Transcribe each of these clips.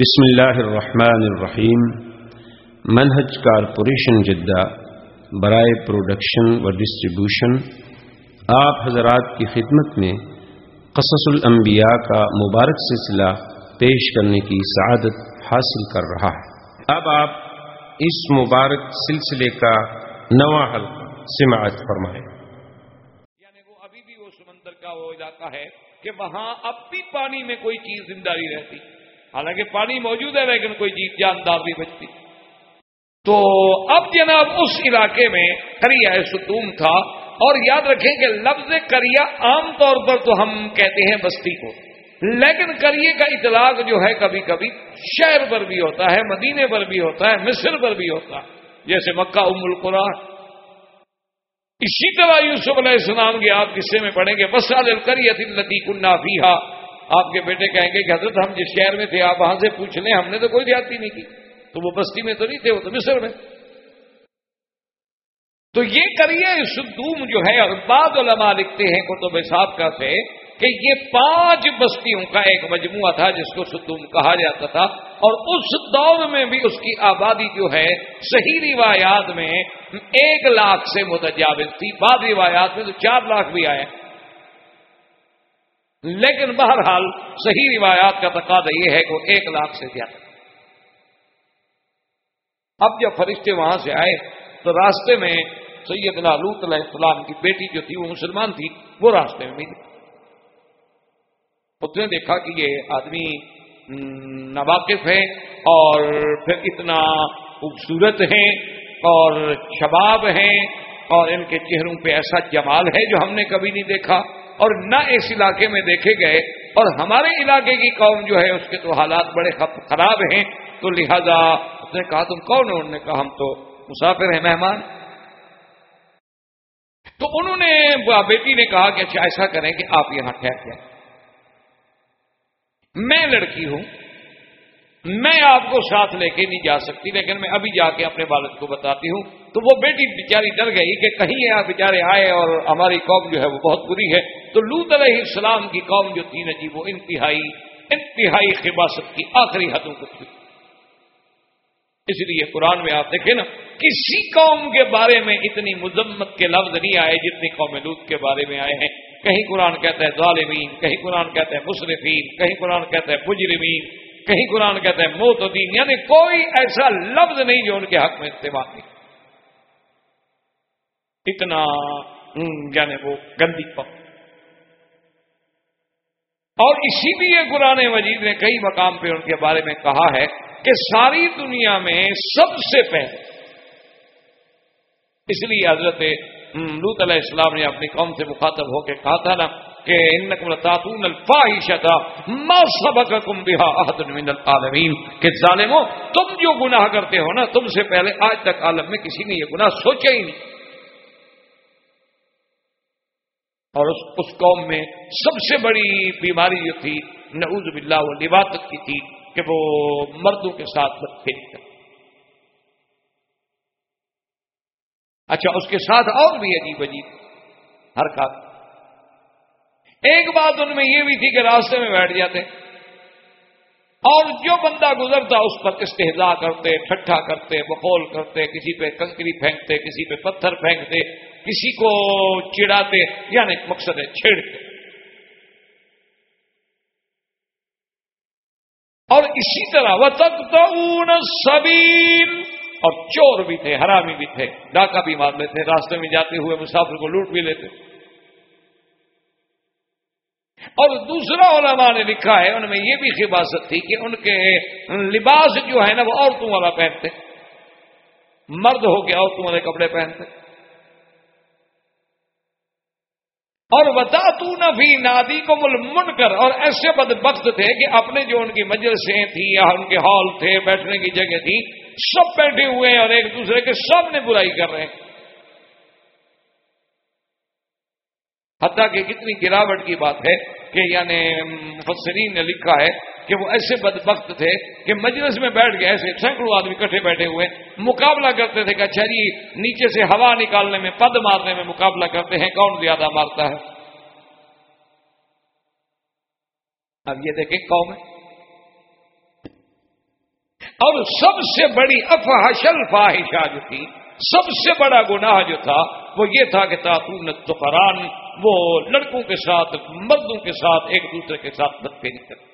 بسم اللہ الرحمن الرحیم۔ منہج کارپوریشن جدہ، برائے پروڈکشن و ڈسٹریبیوشن، آپ حضرات کی خدمت میں قصص الانبیاء کا مبارک سلسلہ پیش کرنے کی سعادت حاصل کر رہا ہے۔ اب آپ اس مبارک سلسلے کا نواں حل سماعت فرمائیں۔ یعنی وہ ابھی بھی وہ سمندر کا وہ علاقہ ہے کہ وہاں اب بھی پانی میں کوئی چیز زندہ نہیں رہتی۔ حالانکہ پانی موجود ہے لیکن کوئی جیت جاندار نہیں بچتی۔ تو اب جناب اس علاقے میں کریا ستوم تھا اور یاد رکھیں کہ لفظ کریا عام طور پر تو ہم کہتے ہیں بستی کو۔ لیکن کریے کا اطلاق جو ہے کبھی کبھی شہر پر بھی ہوتا ہے، مدینے پر بھی ہوتا ہے، مصر پر بھی ہوتا ہے۔ جیسے مکہ ام القرآن۔ اسی طرح یوسف علیہ السلام کے آپ قصے میں پڑھیں گے بس کریت التی کنہ آپ کے بیٹے کہیں گے کہ حضرت ہم جس شہر میں تھے، آپ وہاں سے پوچھ لیں، ہم نے تو کوئی زیادتی نہیں کی۔ تو وہ بستی میں تو نہیں تھے، وہ تو مصر میں۔ تو یہ کریے سدوم جو ہے، اور بعض علماء لکھتے ہیں کتب صاحب کا سے کہ یہ پانچ بستیوں کا ایک مجموعہ تھا، جس کو سدوم کہا جاتا تھا۔ اور اس دور میں بھی اس کی آبادی جو ہے، صحیح روایات میں ایک لاکھ سے متجاوز تھی۔ بعض روایات میں تو چار لاکھ بھی آئے۔ لیکن بہرحال صحیح روایات کا تقاضا یہ ہے کہ وہ ایک لاکھ سے زیادہ اب جب فرشتے وہاں سے آئے تو راستے میں سید لوت علیہ السلام کی بیٹی جو تھی وہ مسلمان تھی، وہ راستے میں ملی۔ اس نے دیکھا کہ یہ آدمی نواقف ہے اور پھر اتنا خوبصورت ہیں اور شباب ہیں اور ان کے چہروں پہ ایسا جمال ہے جو ہم نے کبھی نہیں دیکھا۔ اور نہ اس علاقے میں دیکھے گئے اور ہمارے علاقے کی قوم جو ہے اس کے تو حالات بڑے خراب ہیں، تو لہذا اس نے کہا، تم کون انہوں نے کہا، ہم تو مسافر ہیں، مہمان. تو انہوں نے بیٹی نے کہا کہ اچھا ایسا کریں کہ آپ یہاں ٹھہر جائیں۔ میں لڑکی ہوں میں آپ کو ساتھ لے کے نہیں جا سکتی، لیکن میں ابھی جا کے اپنے والد کو بتاتی ہوں۔ تو وہ بیٹی بیچاری ڈر گئی کہ کہیں یہاں بیچارے آئے اور ہماری قوم جو ہے وہ بہت بری ہے۔ تو لوت علیہ السلام کی قوم جو تھی نا جی وہ انتہائی انتہائی خباست کی آخری حدوں کو تھی۔ اس لیے قرآن میں آپ دیکھیں نا، کسی قوم کے بارے میں اتنی مذمت کے لفظ نہیں آئے جتنی قوم لوت کے بارے میں آئے ہیں۔ کہیں قرآن کہتا ہے ظالمین، کہیں قرآن کہتا ہے مصرفین کہیں قرآن کہتا ہے مجرمین۔ کہیں قرآن کہتا ہے موت دین یعنی کوئی ایسا لفظ نہیں جو ان کے حق میں استعمال نہیں۔ اتنا یعنی وہ گندی پک اور اسی لیے قرآن مجید نے کئی مقام پہ ان کے بارے میں کہا ہے کہ ساری دنیا میں سب سے پہلے، اس لیے حضرت لوت علیہ السلام نے اپنی قوم سے مخاطب ہو کے کہا تھا نا کہ تاتون الفاحشتا ما سبقکم بها احد من العالمین کہ ظالمو تم جو گناہ کرتے ہو نا تم سے پہلے آج تک عالم میں کسی نے یہ گناہ سوچا ہی نہیں۔ اور اس, اس قوم میں سب سے بڑی بیماری جو تھی نعوذ باللہ وہ لباطت کی تھی کہ وہ مردوں کے ساتھ بدفیری کرتے اچھا اس کے ساتھ اور بھی عجیب عجیب حرکات۔ ایک بات ان میں یہ بھی تھی کہ راستے میں بیٹھ جاتے اور جو بندہ گزرتا اس پر استحضا کرتے، ٹھٹھا کرتے بقول کرتے، کسی پہ کنکری پھینکتے، کسی پہ پتھر پھینکتے، کسی کو چڑاتے یعنی مقصد ہے چھیڑتے اور اسی طرح وہ تک تو اور چور بھی تھے، حرامی بھی تھے، ڈاکہ بھی مار لیتے، راستے میں جاتے ہوئے مسافر کو لوٹ بھی لیتے۔ اور دوسرا علماء نے لکھا ہے، ان میں یہ بھی خباست تھی کہ ان کے لباس جو ہے نا، وہ عورتوں والا پہنتے۔ مرد ہو کے عورتوں والے کپڑے پہنتے۔ اور بتا تو نہ بھی نادی کو مل من کر اور ایسے بد بخت تھے کہ اپنے جو ان کی مجلسیں تھیں یا ان کے ہال تھے، بیٹھنے کی جگہ تھی، سب بیٹھے ہوئے ہیں اور ایک دوسرے کے سب نے برائی کر رہے ہیں۔ حتیٰ کہ کتنی گراوٹ کی بات ہے کہ یعنی مفسرین نے لکھا ہے کہ وہ ایسے بدبخت تھے کہ مجلس میں بیٹھ گئے ایسے سینکڑوں آدمی کٹھے بیٹھے ہوئے مقابلہ کرتے تھے کہ اچھا جی نیچے سے ہوا نکالنے میں، پد مارنے میں مقابلہ کرتے ہیں، کون زیادہ مارتا ہے؟ اب یہ دیکھیں قوم اور سب سے بڑی افحشل فاحشہ جو تھی، سب سے بڑا گناہ جو تھا، وہ یہ تھا کہ تاطون تفران وہ لڑکوں کے ساتھ، مردوں کے ساتھ، ایک دوسرے کے ساتھ بدفیری کرتے۔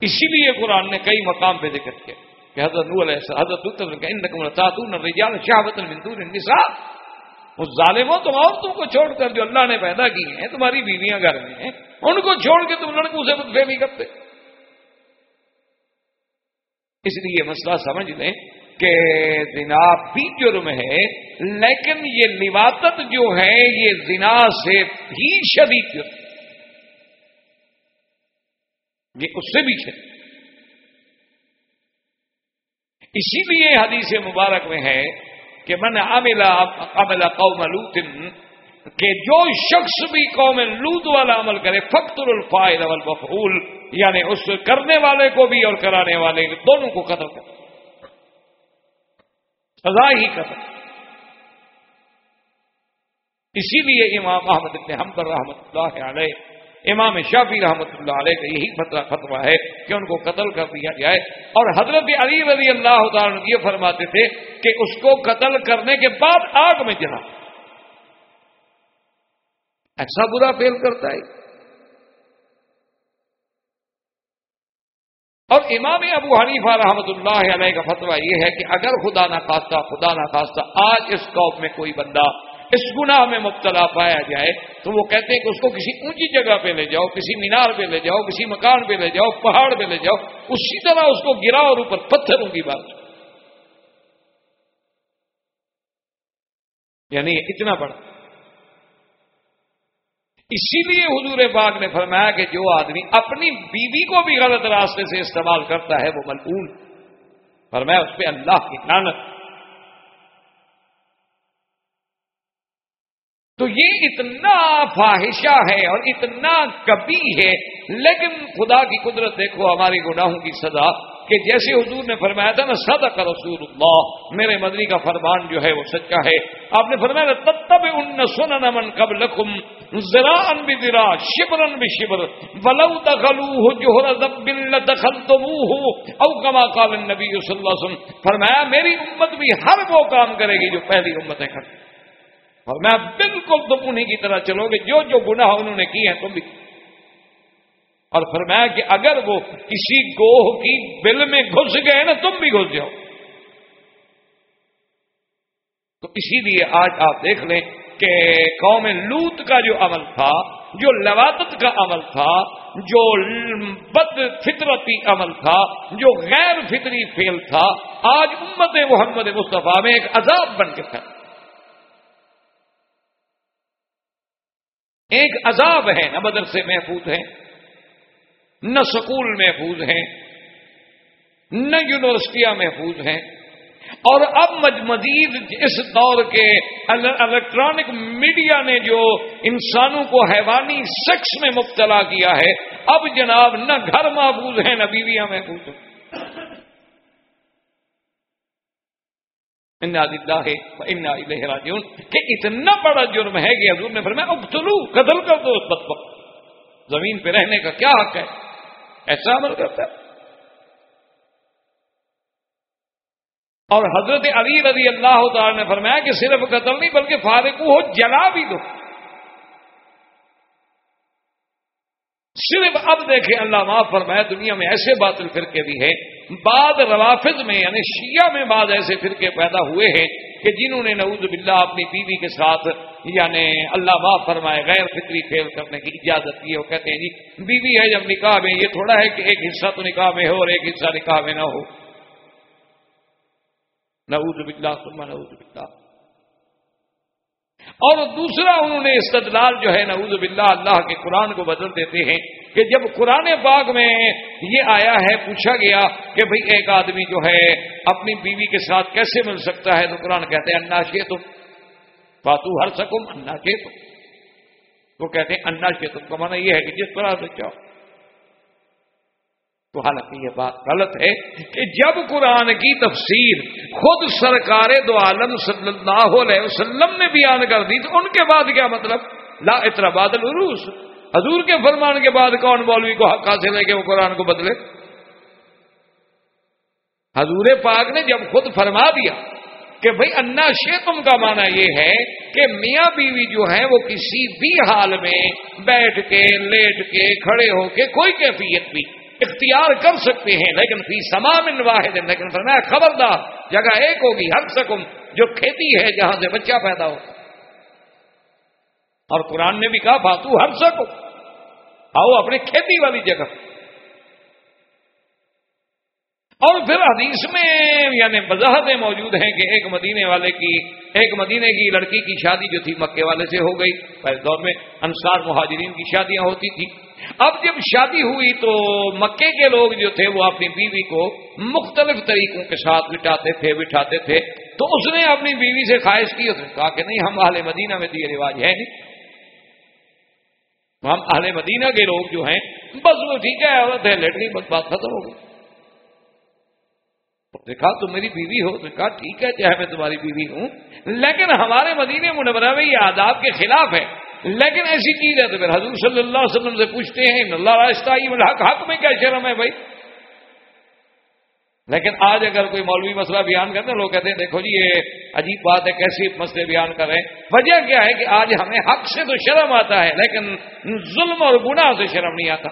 اسی لیے قرآن نے کئی مقام پہ ذکر کیا کہ حضرت نور علیہ حضرت تاتون شہابت المندور النساء۔ اس ظالموں، تم عورتوں کو چھوڑ کر جو اللہ نے پیدا کی ہیں، تمہاری بیویاں گھر میں ہیں، ان کو چھوڑ کے تم لڑکوں سے بدفہمی کرتے۔ اس لیے مسئلہ سمجھ لیں کہ زنا بھی جرم ہے، لیکن یہ لواطت جو ہے، یہ زنا سے بھی شدید جرم یہ اس سے بھی شدید اسی لیے حدیث مبارک میں ہے کہ من عمل عمل قوم لوت کہ جو شخص بھی قوم لوت والا عمل کرے فخر الفائد والمفعول یعنی اس کرنے والے کو بھی اور کرانے والے، دونوں کو قتل کر سزا ہی قتل اسی لیے امام احمد ابن حمد رحمت اللہ علیہ، امام شافی رحمۃ اللہ علیہ کا یہی فتوا ہے کہ ان کو قتل کر دیا جائے۔ اور حضرت علی رضی اللہ تعالیٰ یہ فرماتے تھے کہ اس کو قتل کرنے کے بعد آگ میں جلا۔ ایسا برا فیل کرتا ہے۔ اور امام ابو حنیفہ رحمۃ اللہ علیہ کا فتویٰ یہ ہے کہ اگر خدا نہ خواستہ خدا نہ خواستہ آج اس قوم میں کوئی بندہ اس گناہ میں مبتلا پایا جائے، تو وہ کہتے ہیں کہ اس کو کسی اونچی جگہ پہ لے جاؤ، کسی مینار پہ لے جاؤ، کسی مکان پہ لے جاؤ، پہاڑ پہ لے جاؤ، اسی طرح اس کو گرا اور اوپر پتھروں کی بات۔ یعنی اتنا بڑا۔ اسی لیے حضور باغ نے فرمایا کہ جو آدمی اپنی بیوی کو بھی غلط راستے سے استعمال کرتا ہے وہ ملعون۔ فرمایا اس پہ اللہ کی لانت تو یہ اتنا فاحشہ ہے اور اتنا کبھی ہے، لیکن خدا کی قدرت دیکھو ہماری گناہوں کی سزا۔ کہ جیسے حضور نے فرمایا تھا نا سدا کا رسول اللہ میرے مدنی کا فرمان جو ہے وہ سچا ہے۔ آپ نے فرمایا تب ان سن نمن کب لکھم ذرا ان بھی ذرا شبر ان بھی شبر ولو دخلو ہو جو دخل تو ہو او کما کال نبی صلی اللہ علیہ وسلم۔ فرمایا، میری امت بھی ہر وہ کام کرے گی جو پہلی امتیں کرتی اور میں بالکل تم انہیں کی طرح چلو گے، جو جو گناہ انہوں نے کی ہیں تم بھی۔ اور فرمایا کہ اگر وہ کسی گوہ کی بل میں گھس گئے نا، تم بھی گھس جاؤ۔ تو اسی لیے آج آپ دیکھ لیں کہ قوم لوت کا جو عمل تھا، جو لوادت کا عمل تھا، جو بد فطرتی عمل تھا، جو غیر فطری فیل تھا، آج امت محمد مصطفیٰ میں ایک عذاب بن کے تھا۔ ایک عذاب ہے نہ مدرسے محفوظ ہیں نہ سکول محفوظ ہیں، نہ یونیورسٹیاں محفوظ ہیں۔ اور اب مزید اس دور کے الیکٹرانک میڈیا نے جو انسانوں کو حیوانی سیکس میں مبتلا کیا ہے، اب جناب نہ گھر محفوظ ہیں، نہ بیویاں محفوظ ہیں۔ راجعون۔ کہ اتنا بڑا جرم ہے کہ حضور نے فرمایا، ابتلو، قتل کر دو اس بد زمین پہ رہنے کا کیا حق ہے؟ ایسا عمل کرتا ہے۔ اور حضرت علی رضی اللہ تعالی نے فرمایا کہ صرف قتل نہیں بلکہ فارغ ہو، جلا بھی دو۔ صرف اب دیکھیں، اللہ معاف فرمایا دنیا میں ایسے باطل فرقے بھی ہیں۔ بعد روافظ میں یعنی شیعہ میں بعد ایسے فرقے پیدا ہوئے ہیں کہ جنہوں نے نعوذ باللہ اپنی بیوی کے ساتھ یعنی اللہ معاف فرمائے، غیر فطری فیل کرنے کی اجازت کی وہ کہتے ہیں جی بیوی ہے جب نکاح میں، یہ تھوڑا ہے کہ ایک حصہ تو نکاح میں ہو اور ایک حصہ نکاح میں نہ ہو۔ نعوذ باللہ فرما نعوذ باللہ۔ اور دوسرا انہوں نے استدلال جو ہے، نعوذ باللہ، اللہ کے قرآن کو بدل دیتے ہیں کہ جب قرآن باغ میں یہ آیا ہے، پوچھا گیا کہ بھئی ایک آدمی جو ہے، اپنی بیوی کے ساتھ کیسے مل سکتا ہے، تو قرآن کہتے ہیں انا شے تم فاتو ہر سکم، انا شے تم وہ کہتے ہیں، انا شے تم کا مانا یہ ہے کہ جس طرح سے چاہو تو حالانکہ یہ بات غلط ہے کہ جب قرآن کی تفسیر خود سرکار دو عالم صلی اللہ علیہ وسلم نے بیان کر دی، تو ان کے بعد کیا مطلب؟ لا اترا بادل عروس حضور کے فرمان کے بعد کون مولوی کو حق حاصل ہے کہ وہ قرآن کو بدلے؟ حضور پاک نے جب خود فرما دیا کہ بھائی انا شیتم کا معنی یہ ہے کہ میاں بیوی جو ہیں وہ کسی بھی حال میں بیٹھ کے، لیٹ کے، کھڑے ہو کے کوئی کیفیت بھی اختیار کر سکتے ہیں، لیکن فی سمام واحد، لیکن فرمایا خبردار، جگہ ایک ہوگی، ہر سکم جو کھیتی ہے جہاں سے بچہ پیدا ہو۔ اور قرآن نے بھی کہا، فاتو ہر سکو آؤ اپنے کھیتی والی جگہ۔ اور پھر حدیث میں یعنی وضاحتیں موجود ہیں کہ ایک مدینے والے کی، ایک مدینے کی لڑکی کی شادی جو تھی، مکے والے سے ہو گئی۔ پہلے دور میں انصار مہاجرین کی شادیاں ہوتی تھی اب جب شادی ہوئی تو مکے کے لوگ جو تھے، وہ اپنی بیوی کو مختلف طریقوں کے ساتھ بٹاتے تھے، بٹھاتے تھے۔ تو اس نے اپنی بیوی سے خواہش کی، اس نے کہا کہ نہیں، ہم اہل مدینہ میں تو یہ رواج ہے نہیں۔ ہم اہل مدینہ کے لوگ جو ہیں، بس وہ ٹھیک ہے، عورت ہے، لیٹری، بس بات ختم ہو گئی۔ دیکھا تم میری بیوی ہو. دیکھا ٹھیک ہے چاہے میں تمہاری بیوی ہوں. لیکن ہمارے مدینے منورہ میں یہ آداب کے خلاف ہے۔ لیکن ایسی چیز ہے، تو پھر حضور صلی اللہ علیہ وسلم سے پوچھتے ہیں اللہ راستہ حق حق میں کیا شرم ہے بھائی؟ لیکن آج اگر کوئی مولوی مسئلہ بیان کرتے ہیں لوگ کہتے ہیں، دیکھو جی یہ عجیب بات ہے کیسی مسئلے بیان کر رہے ہیں؟ وجہ کیا ہے کہ آج ہمیں حق سے تو شرم آتا ہے، لیکن ظلم اور گناہ سے شرم نہیں آتا۔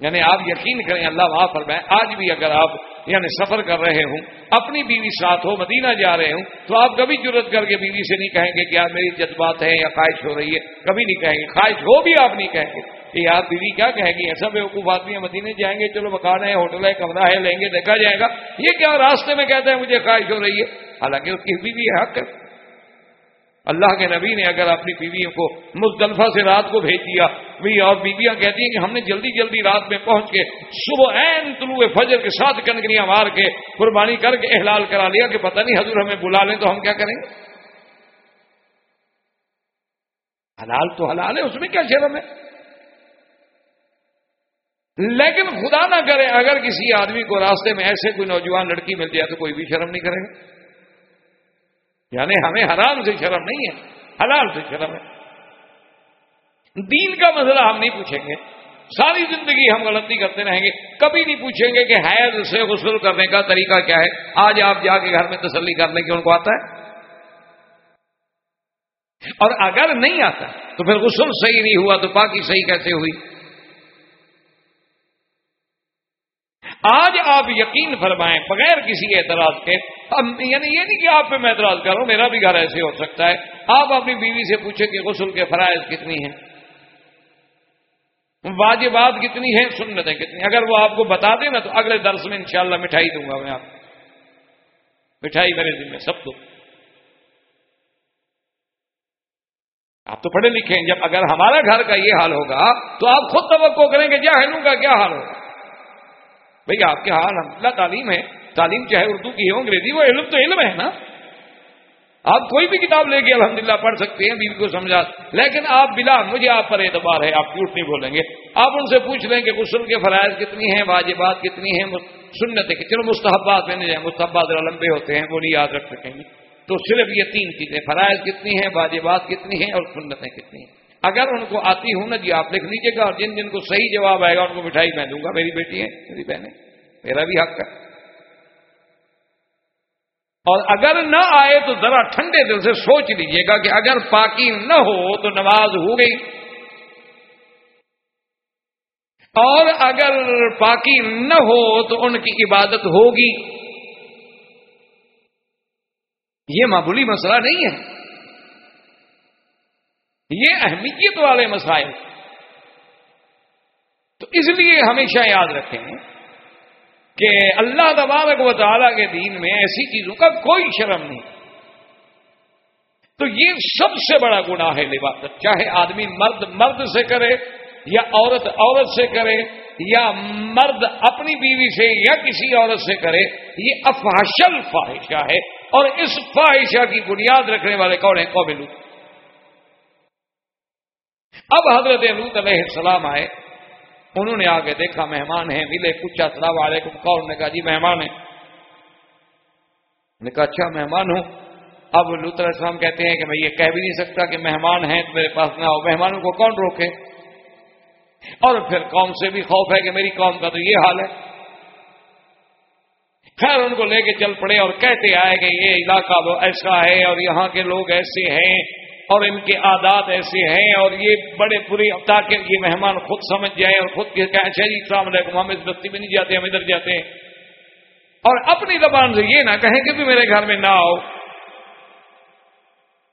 یعنی آپ یقین کریں، اللہ وہاں پر میں آج بھی اگر آپ یعنی سفر کر رہے ہوں، اپنی بیوی ساتھ ہو، مدینہ جا رہے ہوں، تو آپ کبھی ضرورت کر کے بیوی سے نہیں کہیں گے کہ یار میری جذبات ہیں یا خواہش ہو رہی ہے، کبھی نہیں کہیں گے، خواہش ہو بھی آپ نہیں کہیں گے۔ کہ یار بیوی کیا کہیں گی؟ ایسا بے وقوف آدمی مدینے جائیں گے، چلو مکان ہے، ہوٹل ہے، کمرہ ہے، لیں گے، دیکھا جائے گا۔ یہ کیا راستے میں کہتے ہیں مجھے خواہش ہو رہی ہے؟ حالانکہ اس کی بیوی حق ہے۔ اللہ کے نبی نے اگر اپنی بیویوں کو مزدلفہ سے رات کو بھیج دیا اور بیویاں کہتی ہیں کہ ہم نے جلدی جلدی رات میں پہنچ کے صبح این طلوع فجر کے ساتھ کنکریاں مار کے قربانی کر کے احلال کرا لیا کہ پتہ نہیں حضور ہمیں بلا لیں تو ہم کیا کریں گے؟ حلال تو حلال ہے، اس میں کیا شرم ہے؟ لیکن خدا نہ کرے، اگر کسی آدمی کو راستے میں ایسے کوئی نوجوان لڑکی مل جائے تو کوئی بھی شرم نہیں کرے گا۔ یعنی ہمیں حرام سے شرم نہیں ہے، حلال سے شرم ہے۔ دین کا مسئلہ ہم نہیں پوچھیں گے۔ ساری زندگی ہم غلطی کرتے رہیں گے۔ کبھی نہیں پوچھیں گے کہ حیض سے غسل کرنے کا طریقہ کیا ہے۔ آج آپ جا کے گھر میں تسلی کرنے کی ان کو آتا ہے۔ اور اگر نہیں آتا، تو پھر غسل صحیح نہیں ہوا تو باقی صحیح کیسے ہوئی؟ آج آپ یقین فرمائیں، بغیر کسی اعتراض کے اب یعنی یہ نہیں کہ آپ پہ میں اعتراض کر رہا ہوں، میرا بھی گھر ایسے ہو سکتا ہے۔ آپ اپنی بیوی سے پوچھیں کہ غسل کے فرائض کتنی ہیں؟ واجبات کتنی ہیں؟ سنتیں کتنی اگر وہ آپ کو بتا دیں نا تو اگلے درس میں انشاءاللہ مٹھائی دوں گا میں آپ مٹھائی میرے دن میں سب تو آپ تو پڑھے لکھے ہیں، جب اگر ہمارا گھر کا یہ حال ہوگا تو آپ خود توقع کریں گے جی، جاہلوں کا کیا حال ہوگا؟ بھئی آپ کے ہاں حال اللہ تعلیم ہے، تعلیم چاہے اردو کی ہو، انگریزی وہ علم تو علم ہے نا۔ آپ کوئی بھی کتاب لے کے الحمدللہ پڑھ سکتے ہیں، بیوی کو سمجھا۔ لیکن آپ بلا، مجھے آپ پر اعتبار ہے، آپ جھوٹ نہیں بولیں گے۔ آپ ان سے پوچھ لیں کہ غسل کے فرائض کتنی ہیں، واجبات کتنی ہیں سنتیں چلو، مستحبات میں نہیں جائیں، مستحبات لمبے ہوتے ہیں، وہ نہیں یاد رکھ سکیں گے۔ تو صرف یہ تین چیزیں، فرائض کتنی ہیں، واجبات کتنی ہیں اور سنتیں کتنی ہیں۔ اگر ان کو آتی ہوں نا جی آپ لکھ لیجیے گا اور جن جن کو صحیح جواب آئے گا، ان کو مٹھائی میں دوں گا، میری بیٹی ہے، میری بہنیں میرا بھی حق ہے۔ اور اگر نہ آئے تو ذرا ٹھنڈے دل سے سوچ لیجیے گا کہ اگر پاکی نہ ہو تو نماز ہو گئی۔ اور اگر پاکی نہ ہو تو ان کی عبادت ہوگی۔ یہ معمولی مسئلہ نہیں ہے۔ یہ اہمیت والے مسائل۔ تو اس لیے ہمیشہ یاد رکھیں کہ اللہ تبارک و تعالیٰ کے دین میں ایسی چیزوں کا کوئی شرم نہیں۔ تو یہ سب سے بڑا گناہ ہے لباس چاہے آدمی مرد مرد سے کرے یا عورت عورت سے کرے یا مرد اپنی بیوی سے یا کسی عورت سے کرے، یہ افحاشل فاحشہ ہے۔ اور اس فاحشہ کی بنیاد رکھنے والے کون ہیں؟ قوم لوت اب حضرت لوت علیہ السلام آئے۔ انہوں نے آگے دیکھا، مہمان ہیں، ملے کچھ السلام علیکم، کون؟ نے کہا جی مہمان ہیں۔ نے کہا اچھا مہمان ہوں۔ اب لط علیہ السلام کہتے ہیں کہ میں یہ کہہ بھی نہیں سکتا کہ مہمان ہیں، تو میرے پاس نہ ہو مہمانوں کو کون روکے؟ اور پھر قوم سے بھی خوف ہے کہ میری قوم کا تو یہ حال ہے۔ خیر ان کو لے کے چل پڑے اور کہتے آئے کہ یہ علاقہ ایسا ہے اور یہاں کے لوگ ایسے ہیں۔ اور ان کے عادات ایسے ہیں اور یہ بڑے پوری تاکہ یہ مہمان خود سمجھ جائیں اور خود کہ اچھا جی السلام علیکم، ہم اس بستی میں نہیں جاتے، ہم ادھر جاتے ہیں۔ اور اپنی زبان سے یہ نہ کہیں کہ بھی میرے گھر میں نہ آؤ۔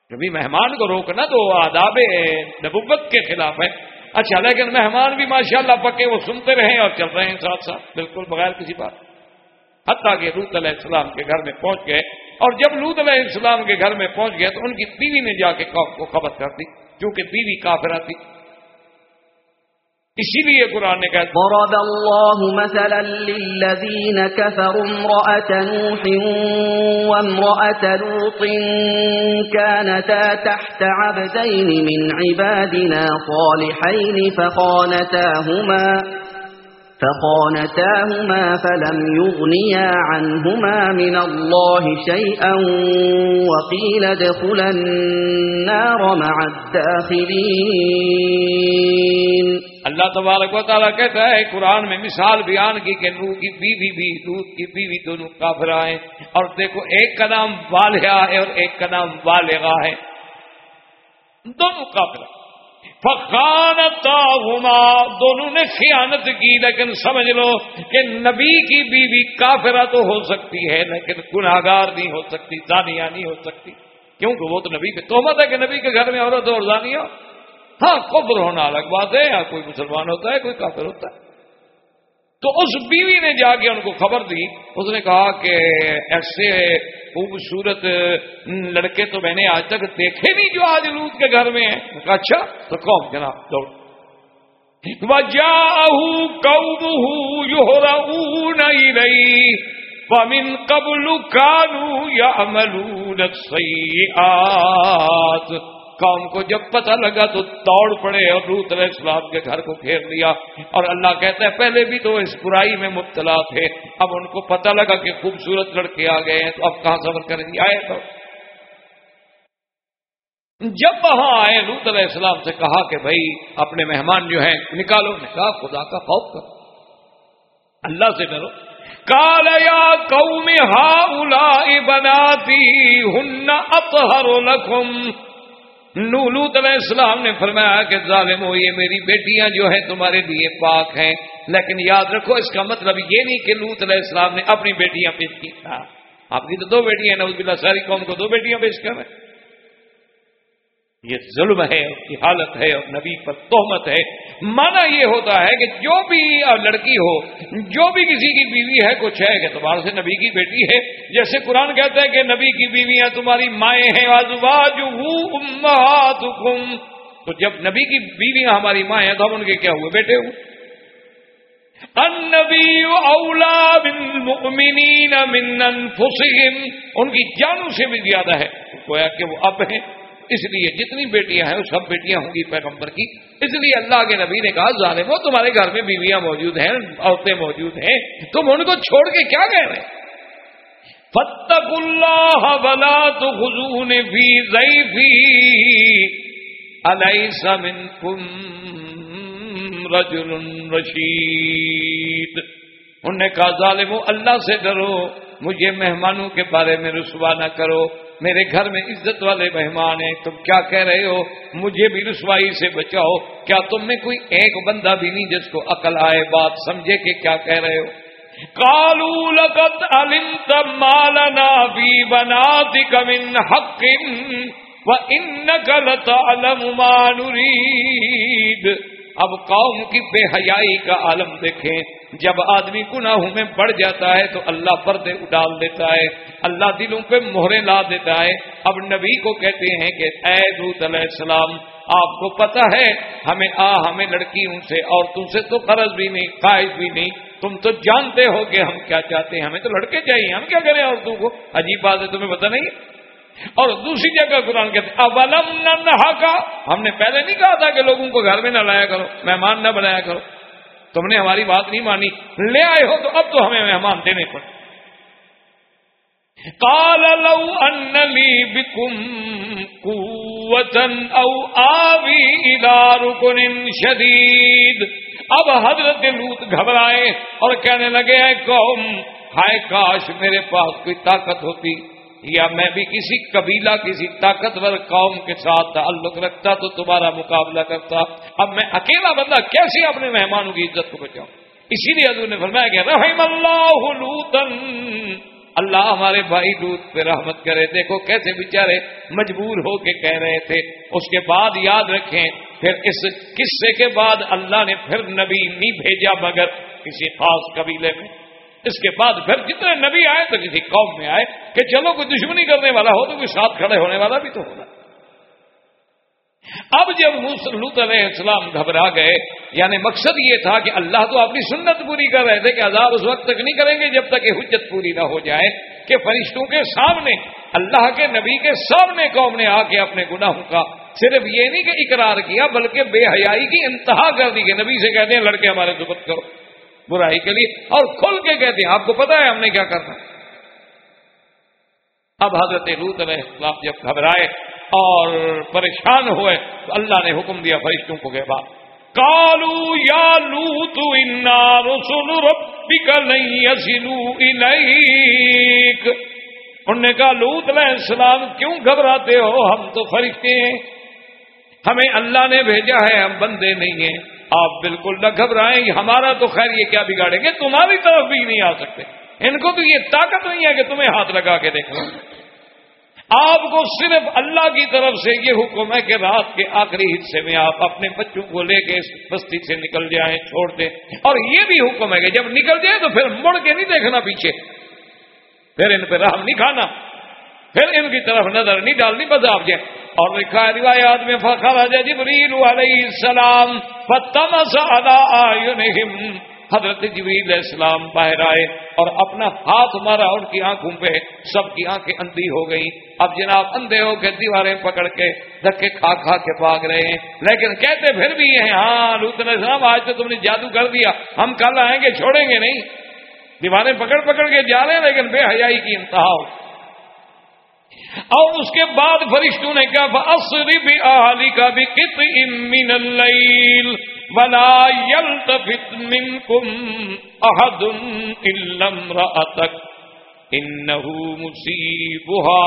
کبھی مہمان کو روکنا تو آداب نبوت کے خلاف ہے۔ اچھا لیکن مہمان بھی ماشاءاللہ پکے، وہ سنتے رہے اور چل رہے ہیں ساتھ ساتھ، بالکل بغیر کسی بات۔ حتیٰ کہ روت علیہ السلام کے گھر میں پہنچ گئے۔ اور جب لوت علیہ السلام کے گھر میں پہنچ گئے تو ان کی بیوی نے جا کے کو خبر کر دی، کیونکہ بیوی کافرہ تھی۔ اسی لیے قرآن نے کہا، ضرب اللہ مثلا للذین كفروا امرأة نوح وامرأة لوط كانتا تحت عبدين من عبادنا صالحين فخانتاهما فخانتاهما فلم يغنيا عنهما من الله شيئا وقيل دخلا النار مع الداخلين. اللہ تبارک و تعالیٰ کہتا ہے، قرآن میں مثال بیان کی کہ نو کی بیوی بھی دودھ کی بیوی دونوں کافر ہیں۔ اور دیکھو، ایک کا نام والحا ہے اور ایک کا نام والغا ہے۔ دونوں کافر فقانتا ہما دونوں نے خیانت کی، لیکن سمجھ لو کہ نبی کی بیوی کافرہ تو ہو سکتی ہے، لیکن گناگار نہیں ہو سکتی، زانیہ نہیں ہو سکتی۔ کیونکہ وہ تو نبی پہ تومت ہے کہ نبی کے گھر میں عورت اور دانیہ ہاں قبر ہونا الگ بات ہے یا کوئی مسلمان ہوتا ہے، کوئی کافر ہوتا ہے۔ تو اس بیوی نے جا کے ان کو خبر دی۔ اس نے کہا کہ ایسے خوبصورت لڑکے تو میں نے آج تک دیکھے نہیں جو آج لوت کے گھر میں ہیں۔ اچھا تو کون جناب دوڑ وجہ رہی قبل کانو یا ملون سیئات قوم کو جب پتہ لگا تو دوڑ پڑے اور روت علیہ السلام کے گھر کو گھیر لیا اور اللہ کہتا ہے پہلے بھی تو اس برائی میں مبتلا تھے، اب ان کو پتہ لگا کہ خوبصورت لڑکے آ گئے ہیں، تو اب کہاں سفر کریں گے؟ آئے تو۔ جب وہاں آئے روت علیہ السلام سے کہا کہ بھائی، اپنے مہمان جو ہیں، نکالو۔ نے کہا، خدا کا خوف کرو۔ اللہ سے ڈرو۔ کالیا قوم ہا بناتی، ہن اپہر لکھم نولوت علیہ السلام نے فرمایا کہ ظالم ہو، یہ میری بیٹیاں جو ہیں تمہارے لیے پاک ہیں۔ لیکن یاد رکھو، اس کا مطلب یہ نہیں کہ لوت علیہ السلام نے اپنی بیٹیاں پیش کی۔ تھا آپ کی تو دو بیٹیاں نوز بلا ساری قوم کو دو بیٹیاں پیش کر رہے یہ ظلم ہے، اس کی حالت ہے، اور نبی پر تہمت ہے۔ مانا یہ ہوتا ہے کہ جو بھی لڑکی ہو، جو بھی کسی کی بیوی ہے، کچھ ہے کہ تمہارے سے نبی کی بیٹی ہے۔ جیسے قرآن کہتا ہے کہ نبی کی بیویاں تمہاری مائیں ہیں تو جب نبی کی بیویاں ہماری مائیں ہیں، تو ہم ان کے کیا ہوئے بیٹے ہوئے اولا بالمؤمنین من انفسهم ان کی جانوں سے بھی زیادہ ہے۔ گویا کہ وہ اب ہیں۔ اس لیے جتنی بیٹیاں ہیں، وہ سب بیٹیاں ہوں گی پیغمبر کی۔ اس لیے اللہ کے نبی نے کہا، ظالم وہ تمہارے گھر میں بیویاں موجود ہیں، عورتیں موجود ہیں، تم ان کو چھوڑ کے کیا کہہ رہے فتق اللہ بلا تو خزون بھی ضعیفی علیہ رجل رشید انہوں نے کہا ظالم اللہ سے ڈرو، مجھے مہمانوں کے بارے میں رسوا نہ کرو۔ میرے گھر میں عزت والے مہمان ہیں، تم کیا کہہ رہے ہو؟ مجھے بھی رسوائی سے بچاؤ۔ کیا تم میں کوئی ایک بندہ بھی نہیں جس کو عقل آئے بات سمجھے کہ کیا کہہ رہے ہو؟ کالو لگت علمت مالنا بھی بنا من حق و ان غلط علم اب قوم کی بے حیائی کا عالم دیکھیں۔ جب آدمی گناہوں میں بڑھ جاتا ہے تو اللہ پردے اڈال دیتا ہے، اللہ دلوں پہ مہرے لا دیتا ہے۔ اب نبی کو کہتے ہیں کہ اے دودھ علیہ السلام، آپ کو پتا ہے، ہمیں آ، ہمیں لڑکیوں سے اور تم سے تو فرض بھی نہیں خواہش بھی نہیں۔ تم تو جانتے ہو کہ ہم کیا چاہتے ہیں، ہمیں تو لڑکے چاہیے، ہم کیا کریں عورتوں کو؟ عجیب بات ہے، تمہیں پتا نہیں؟ اور دوسری جگہ قرآن کہتے اولم نہ کا ہم نے پہلے نہیں کہا تھا کہ لوگوں کو گھر میں نہ لایا کرو، مہمان نہ بنایا کرو۔ تم نے ہماری بات نہیں مانی۔ لے آئے ہو تو اب تو ہمیں مہمان دینے پڑے قال لو ان لي بكم قوة او آوي الى ركن شديد اب حضرت لوت گھبرائے اور کہنے لگے ہیں قوم، ہائے کاش میرے پاس کوئی طاقت ہوتی۔ یا میں بھی کسی قبیلہ، کسی طاقتور قوم کے ساتھ تعلق رکھتا تو تمہارا مقابلہ کرتا۔ اب میں اکیلا بندہ کیسے اپنے مہمانوں کی عزت کو بچاؤں؟ اسی لیے حضور نے فرمایا کہ رحم اللہ لوتن اللہ ہمارے بھائی دودھ پہ رحمت کرے۔ دیکھو کیسے بےچارے مجبور ہو کے کہہ رہے تھے۔ اس کے بعد یاد رکھیں، پھر اس قصے کے بعد اللہ نے پھر نبی نہیں بھیجا مگر کسی خاص قبیلے میں۔ اس کے بعد پھر جتنے نبی آئے تو کسی قوم میں آئے کہ چلو کوئی دشمنی کرنے والا ہو تو کوئی ساتھ کھڑے ہونے والا بھی تو ہوگا اب جب لوت علیہ السلام گھبرا گئے یعنی مقصد یہ تھا کہ اللہ تو اپنی سنت پوری کر رہے تھے کہ عذاب اس وقت تک نہیں کریں گے جب تک یہ حجت پوری نہ ہو جائے کہ فرشتوں کے سامنے، اللہ کے نبی کے سامنے قوم نے آ کے اپنے گناہوں کا صرف یہ نہیں کہ اقرار کیا، بلکہ بے حیائی کی انتہا کر دی کہ نبی سے کہتے ہیں، لڑکے ہمارے دبت کرو۔ برائی کے لیے اور کھل کے کہتے ہیں، آپ کو پتا ہے ہم نے کیا کرنا اب حضرت لوت علیہ السلام جب گھبرائے اور پریشان ہوئے، تو اللہ نے حکم دیا فرشتوں کو کہ بات۔ کالو یا لو تو رسول ربک نہیں اصلو انہوں نے کہا لوت علیہ السلام کیوں گھبراتے ہو؟ ہم تو فرشتے ہیں۔ ہمیں اللہ نے بھیجا ہے، ہم بندے نہیں ہیں۔ آپ بالکل نہ گھبرائیں، ہمارا تو خیر یہ کیا بگاڑیں گے؟ تمہاری طرف بھی نہیں آ سکتے۔ ان کو تو یہ طاقت نہیں ہے کہ تمہیں ہاتھ لگا کے دیکھو۔ آپ کو صرف اللہ کی طرف سے یہ حکم ہے کہ رات کے آخری حصے میں آپ اپنے بچوں کو لے کے اس بستی سے نکل جائیں، چھوڑ دیں۔ اور یہ بھی حکم ہے کہ جب نکل جائیں تو پھر مڑ کے نہیں دیکھنا پیچھے۔ پھر ان پہ رحم نہیں کھانا۔ پھر ان کی طرف نظر نہیں ڈالنی، بس آپ جائیں۔ اور لکھا ہے روایات میں فخر جبریل علیہ السلام فتمس علی حضرت جبریل علیہ السلام باہر آئے اور اپنا ہاتھ مارا، ان کی آنکھوں پہ سب کی آنکھیں اندھی ہو گئی اب جناب اندھے ہو کے دیواریں پکڑ کے دھکے کھا کھا کے بھاگ رہے ہیں۔ لیکن کہتے پھر بھی ہیں ہاں لوت علیہ السلام، آج تو تم نے جادو کر دیا۔ ہم کل آئیں گے، چھوڑیں گے نہیں۔ دیواریں پکڑ پکڑ کے جا رہے ہیں، لیکن بے حیائی کی انتہا ہو۔ اور اس کے بعد فرشتوں نے کہا اصری بھی آلی کا بھی کت امین ولا يلتفت منكم احد الا امرأتك انه مصيبها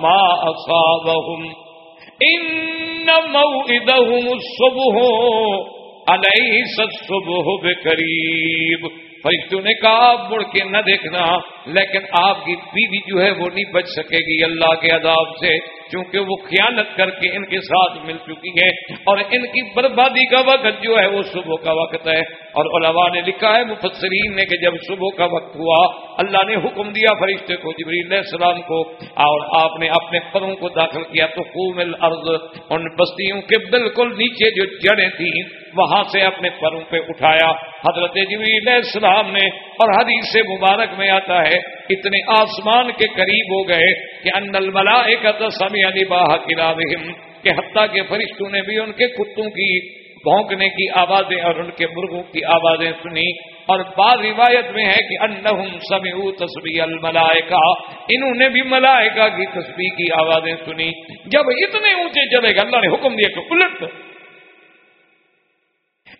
ما اصابهم ان موعدهم الصبح اليس الصبح بقريب فرشتوں نے کہا؟ آپ مڑ کے نہ دیکھنا۔ لیکن آپ کی بیوی جو ہے وہ نہیں بچ سکے گی اللہ کے عذاب سے، چونکہ وہ خیانت کر کے ان کے ساتھ مل چکی ہے۔ اور ان کی بربادی کا وقت جو ہے وہ صبح کا وقت ہے۔ اور علماء نے لکھا ہے، مفسرین نے کہ جب صبح کا وقت ہوا، اللہ نے حکم دیا فرشتے کو، جبریل علیہ السلام کو۔ اور آپ نے اپنے پروں کو داخل کیا تو خوب الارض، ان بستیوں کے بالکل نیچے جو جڑیں تھیں وہاں سے اپنے پروں پہ اٹھایا۔ حضرت جبریل علیہ السلام نے، اور حدیث مبارک میں آتا ہے، اتنے آسمان کے قریب ہو گئے کہ ان الملائکہ سمی علی باہ کہ حتیٰ کے فرشتوں نے بھی ان کے کتوں کی بھونکنے کی آوازیں اور ان کے مرغوں کی آوازیں سنی اور بعض روایت میں ہے کہ انہم سمعوا تسبیح الملائکہ، انہوں نے بھی ملائکہ کی تسبیح کی آوازیں سنی جب اتنے اونچے چلے گا اللہ نے حکم دیا کہ الٹ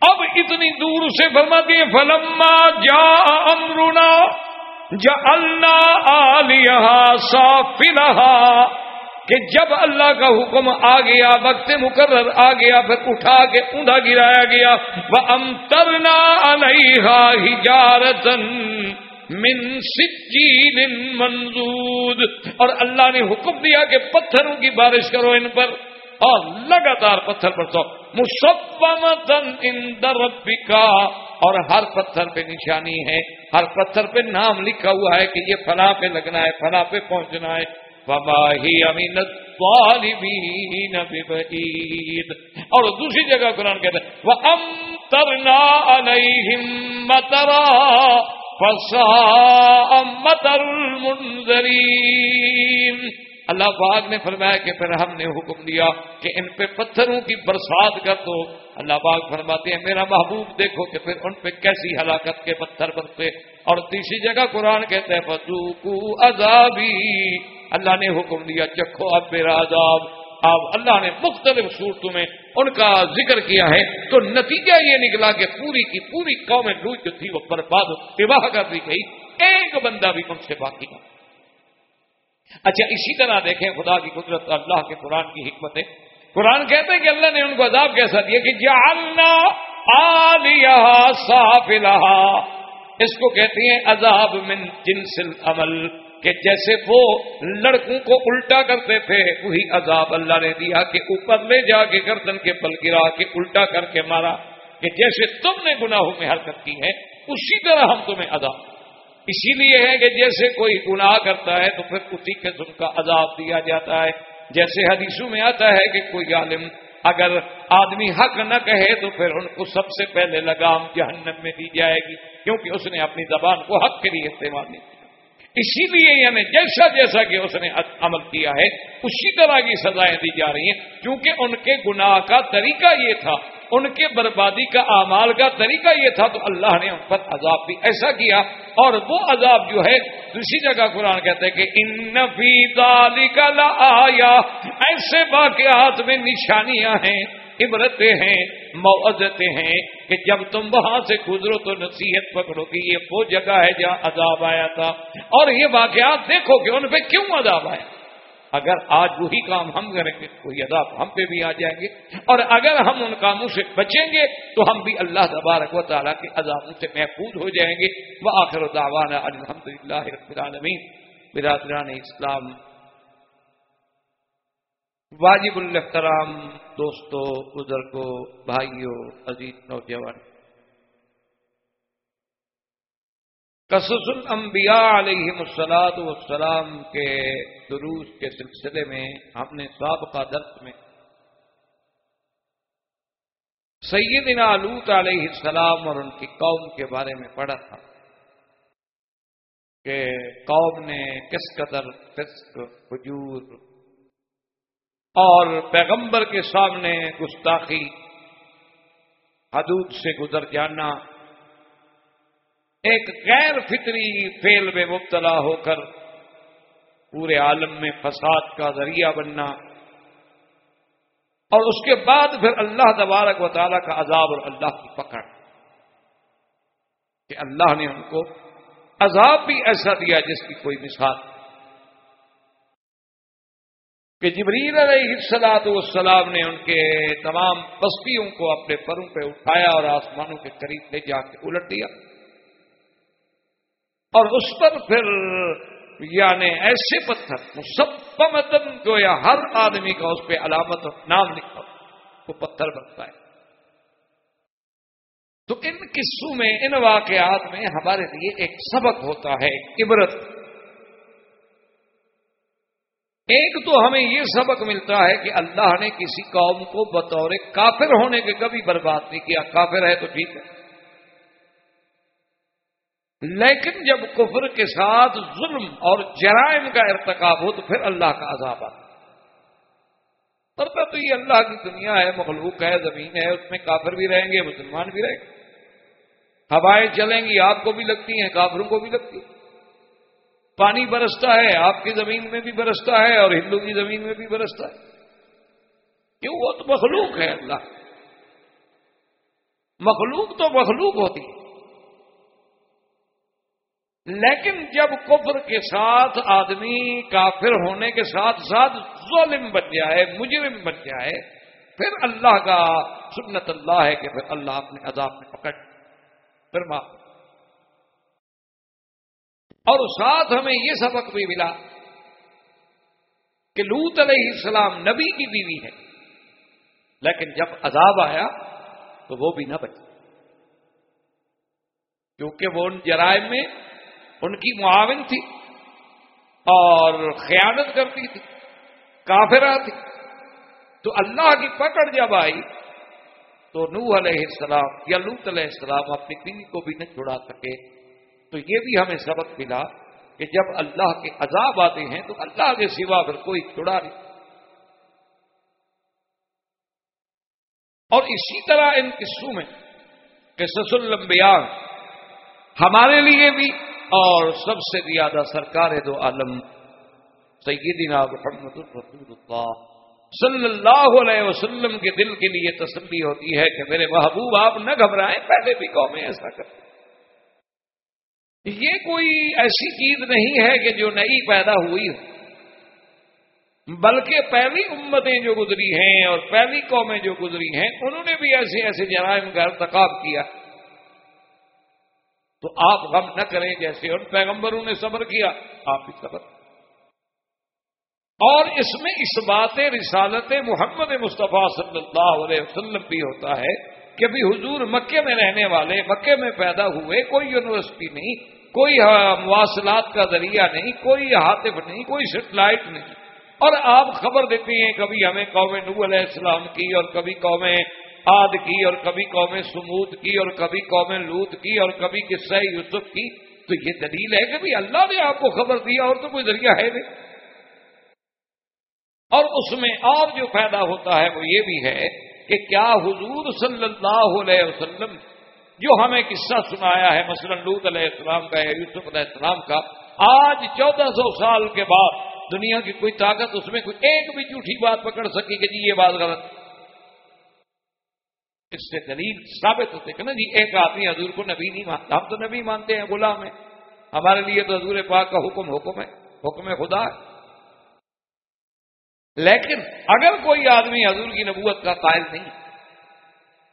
اب اتنی دور سے فرماتی ہیں، فلما جا امرنا جا اللہ آلیا کہ جب اللہ کا حکم آ گیا، وقت مقرر آ گیا، پھر اٹھا کے اونھا گرایا گیا وہ ام ترنا ہجارتن من سجیل منزود اور اللہ نے حکم دیا کہ پتھروں کی بارش کرو ان پر۔ اور لگاتار پتھر پر سو۔ مسمتن اندر ربکا۔ اور ہر پتھر پہ نشانی ہے۔ ہر پتھر پہ نام لکھا ہوا ہے کہ یہ فلاں پہ لگنا ہے، فلاں پہ پہنچنا ہے۔ فباہی امین اور دوسری جگہ قرآن کہتے ہیں اللہ پاک نے فرمایا کہ پھر ہم نے حکم دیا کہ ان پہ پتھروں کی برسات کر دو۔ اللہ پاک فرماتے ہیں، میرا محبوب دیکھو کہ پھر ان پہ کیسی ہلاکت کے پتھر برسے اور تیسری جگہ قرآن کہتے ہیں فضوکو عذابی۔ اللہ نے حکم دیا، چکھو اب میرا عذاب۔ اب اللہ نے مختلف صورتوں میں ان کا ذکر کیا ہے۔ تو نتیجہ یہ نکلا کہ پوری کی پوری قوم لوٹ جو تھی، وہ برباد تباہ کر دی گئی۔ ایک بندہ بھی ان سے باقی نہ اچھا اسی طرح دیکھیں خدا کی قدرت، اللہ کے قرآن کی حکمت قرآن کہتے ہیں کہ اللہ نے ان کو عذاب کیسا دیا کہ جالنا آلیا صاف اس کو کہتے ہیں عذاب من جنس العمل، کہ جیسے وہ لڑکوں کو الٹا کرتے تھے، وہی عذاب اللہ نے دیا کہ اوپر لے جا کے گردن کے پل گرا کے الٹا کر کے مارا۔ کہ جیسے تم نے گناہوں میں حرکت کی ہے، اسی طرح ہم تمہیں عذاب۔ اسی لیے ہے کہ جیسے کوئی گناہ کرتا ہے تو پھر اسی قسم کا عذاب دیا جاتا ہے۔ جیسے حدیثوں میں آتا ہے کہ کوئی عالم اگر آدمی حق نہ کہے تو پھر ان کو سب سے پہلے لگام جہنم میں دی جائے گی، کیونکہ اس نے اپنی زبان کو حق کے لیے استعمال نہیں کیا۔ اسی لیے یعنی جیسا جیسا کہ اس نے عمل کیا ہے، اسی طرح کی سزائیں دی جا رہی ہیں۔ کیونکہ ان کے گناہ کا طریقہ یہ تھا، ان کے بربادی کا اعمال کا طریقہ یہ تھا، تو اللہ نے ان پر عذاب بھی ایسا کیا۔ اور وہ عذاب جو ہے، دوسری جگہ قرآن کہتے ہیں کہ ان کا ایسے واقعات میں نشانیاں ہیں۔ عبرتیں ہیں معذتیں ہیں کہ جب تم وہاں سے گزرو تو نصیحت پکڑو کہ یہ وہ جگہ ہے جہاں عذاب آیا تھا۔ اور یہ واقعات دیکھو کہ ان پہ کیوں عذاب آیا۔ اگر آج وہی کام ہم کریں گے کوئی عذاب ہم پہ بھی آ جائیں گے۔ اور اگر ہم ان کاموں سے بچیں گے تو ہم بھی اللہ تبارک و تعالیٰ کے عذابوں سے محفوظ ہو جائیں گے۔ وہ آخر دعوانا الحمد للہ رب العالمین۔ برادران اسلام، واجب الحترام دوستوں بزرگوں بھائیوں عزیز نوجوان۔ قصص الانبیاء علیہ السلاد والسلام کے دروس کے سلسلے میں ہم نے سابقہ درس میں سیدنا لوت علیہ السلام اور ان کی قوم کے بارے میں پڑھا تھا کہ قوم نے کس قدر فسق حجور اور پیغمبر کے سامنے گستاخی، حدود سے گزر جانا، ایک غیر فطری فیل میں مبتلا ہو کر پورے عالم میں فساد کا ذریعہ بننا اور اس کے بعد پھر اللہ تبارک و تعالیٰ کا عذاب اور اللہ کی پکڑ۔ کہ اللہ نے ان کو عذاب بھی ایسا دیا جس کی کوئی مثال۔ کہ جبریل علیہ السلاط والسلام نے ان کے تمام بستیوں کو اپنے پروں پہ اٹھایا اور آسمانوں کے قریب لے جا کے الٹ دیا۔ اور اس پر پھر یعنی ایسے پتھر مسبمتن جو یا ہر آدمی کا اس پہ علامت اور نام لکھا وہ پتھر بنتا ہے۔ تو ان قصوں میں، ان واقعات میں ہمارے لیے ایک سبق ہوتا ہے عبرت۔ ایک تو ہمیں یہ سبق ملتا ہے کہ اللہ نے کسی قوم کو بطور کافر ہونے کے کبھی برباد نہیں کیا۔ کافر ہے تو ٹھیک ہے۔ لیکن جب کفر کے ساتھ ظلم اور جرائم کا ارتکاب ہو تو پھر اللہ کا عذاب آتا تو یہ اللہ کی دنیا ہے، مخلوق ہے، زمین ہے، اس میں کافر بھی رہیں گے، مسلمان بھی رہیں گے۔ ہوائیں چلیں گی، آپ کو بھی لگتی ہیں، کافروں کو بھی لگتی ہیں۔ پانی برستا ہے، آپ کی زمین میں بھی برستا ہے اور ہندو کی زمین میں بھی برستا ہے۔ کیوں؟ وہ تو مخلوق ہے اللہ۔ مخلوق تو مخلوق ہوتی۔ ہے لیکن جب کفر کے ساتھ آدمی کافر ہونے کے ساتھ ساتھ ظلم بن جائے، مجرم بن جائے، پھر اللہ کا سنت اللہ ہے کہ پھر اللہ اپنے عذاب میں پکڑ۔ پھر معاف۔ اور ساتھ ہمیں یہ سبق بھی ملا کہ لوت علیہ السلام نبی کی بیوی ہے، لیکن جب عذاب آیا تو وہ بھی نہ بچے کیونکہ وہ ان جرائم میں ان کی معاون تھی اور خیانت کرتی تھی کافرہ تھی۔ تو اللہ کی پکڑ جب آئی تو نوح علیہ السلام یا لوت علیہ السلام اپنی بیوی کو بھی نہ چھڑا سکے۔ تو یہ بھی ہمیں سبق ملا کہ جب اللہ کے عذاب آتے ہیں تو اللہ کے سوا پھر کوئی چھڑا نہیں۔ اور اسی طرح ان قصوں میں قصص الانبیاء ہمارے لیے بھی اور سب سے زیادہ سرکار دو عالم سیدنا محمد الرسول اللہ صلی اللہ علیہ وسلم کے دل کے لیے تسلی ہوتی ہے کہ میرے محبوب آپ نہ گھبرائیں، پہلے بھی قومیں ایسا کرتے یہ کوئی ایسی چیز نہیں ہے کہ جو نئی پیدا ہوئی ہو، بلکہ پہلی امتیں جو گزری ہیں اور پہلی قومیں جو گزری ہیں، انہوں نے بھی ایسے ایسے جرائم کا ارتقاب کیا۔ تو آپ غم نہ کریں جیسے ان پیغمبروں نے صبر کیا، آپ بھی صبر۔ اور اس میں اس بات رسالت محمد مصطفیٰ صلی اللہ علیہ وسلم بھی ہوتا ہے۔ کہ بھی حضور مکے میں رہنے والے، مکے میں پیدا ہوئے، کوئی یونیورسٹی نہیں، کوئی ہاں مواصلات کا ذریعہ نہیں، کوئی ہاتف نہیں، کوئی سیٹلائٹ نہیں۔ اور آپ خبر دیتے ہیں، کبھی ہمیں قوم نو علیہ السلام کی اور کبھی قوم آد کی اور کبھی قوم سمود کی اور کبھی قوم لوت کی اور کبھی قصہ یوسف کی۔ تو یہ دلیل ہے کہ بھی اللہ نے آپ کو خبر دیا اور تو کوئی ذریعہ ہے نہیں۔ اور اس میں اور جو فائدہ ہوتا ہے وہ یہ بھی ہے کہ کیا حضور صلی اللہ علیہ وسلم جو ہمیں قصہ سنایا ہے، مثلا لوت علیہ السلام کا یا یوسف علیہ السلام کا، آج چودہ سو سال کے بعد دنیا کی کوئی طاقت، اس میں کوئی ایک بھی جھوٹھی بات پکڑ سکی کہ جی یہ بات غلط اس سے دلیل ثابت ہوتے کہ نا جی ایک آدمی حضور کو نبی نہیں مانتا۔ ہم تو نبی مانتے ہیں، غلام ہے ہمارے لیے تو حضور پاک کا حکم حکم ہے۔ حکم خدا ہے۔ لیکن اگر کوئی آدمی حضور کی نبوت کا قائل نہیں،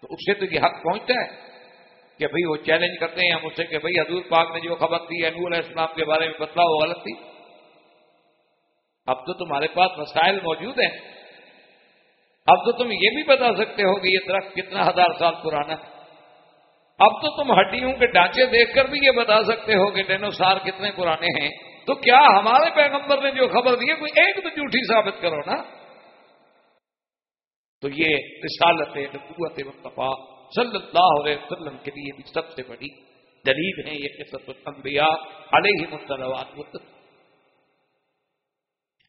تو اس سے تو یہ حق پہنچتا ہے کہ بھئی وہ چیلنج کرتے ہیں ہم اسے کہ بھئی حضور پاک نے جو خبر دی یعنی ہے نور اسلام کے بارے میں بتلا وہ غلط تھی۔ اب تو تمہارے پاس مسائل موجود ہیں۔ اب تو تم یہ بھی بتا سکتے ہو کہ یہ درخت کتنا ہزار سال پرانا ہے۔ اب تو تم ہڈیوں کے ڈھانچے دیکھ کر بھی یہ بتا سکتے ہو کہ ڈینوسار کتنے پرانے ہیں۔ تو کیا ہمارے پیغمبر نے جو خبر دی ہے کوئی ایک تو جھوٹھی ثابت کرو نا؟ تو یہ رسالت نبوت مصطفیٰ صلی اللہ علیہ وسلم کے لیے بھی سب سے بڑی دلیل ہے یہ قصت الانبیاء علیہ مصلوات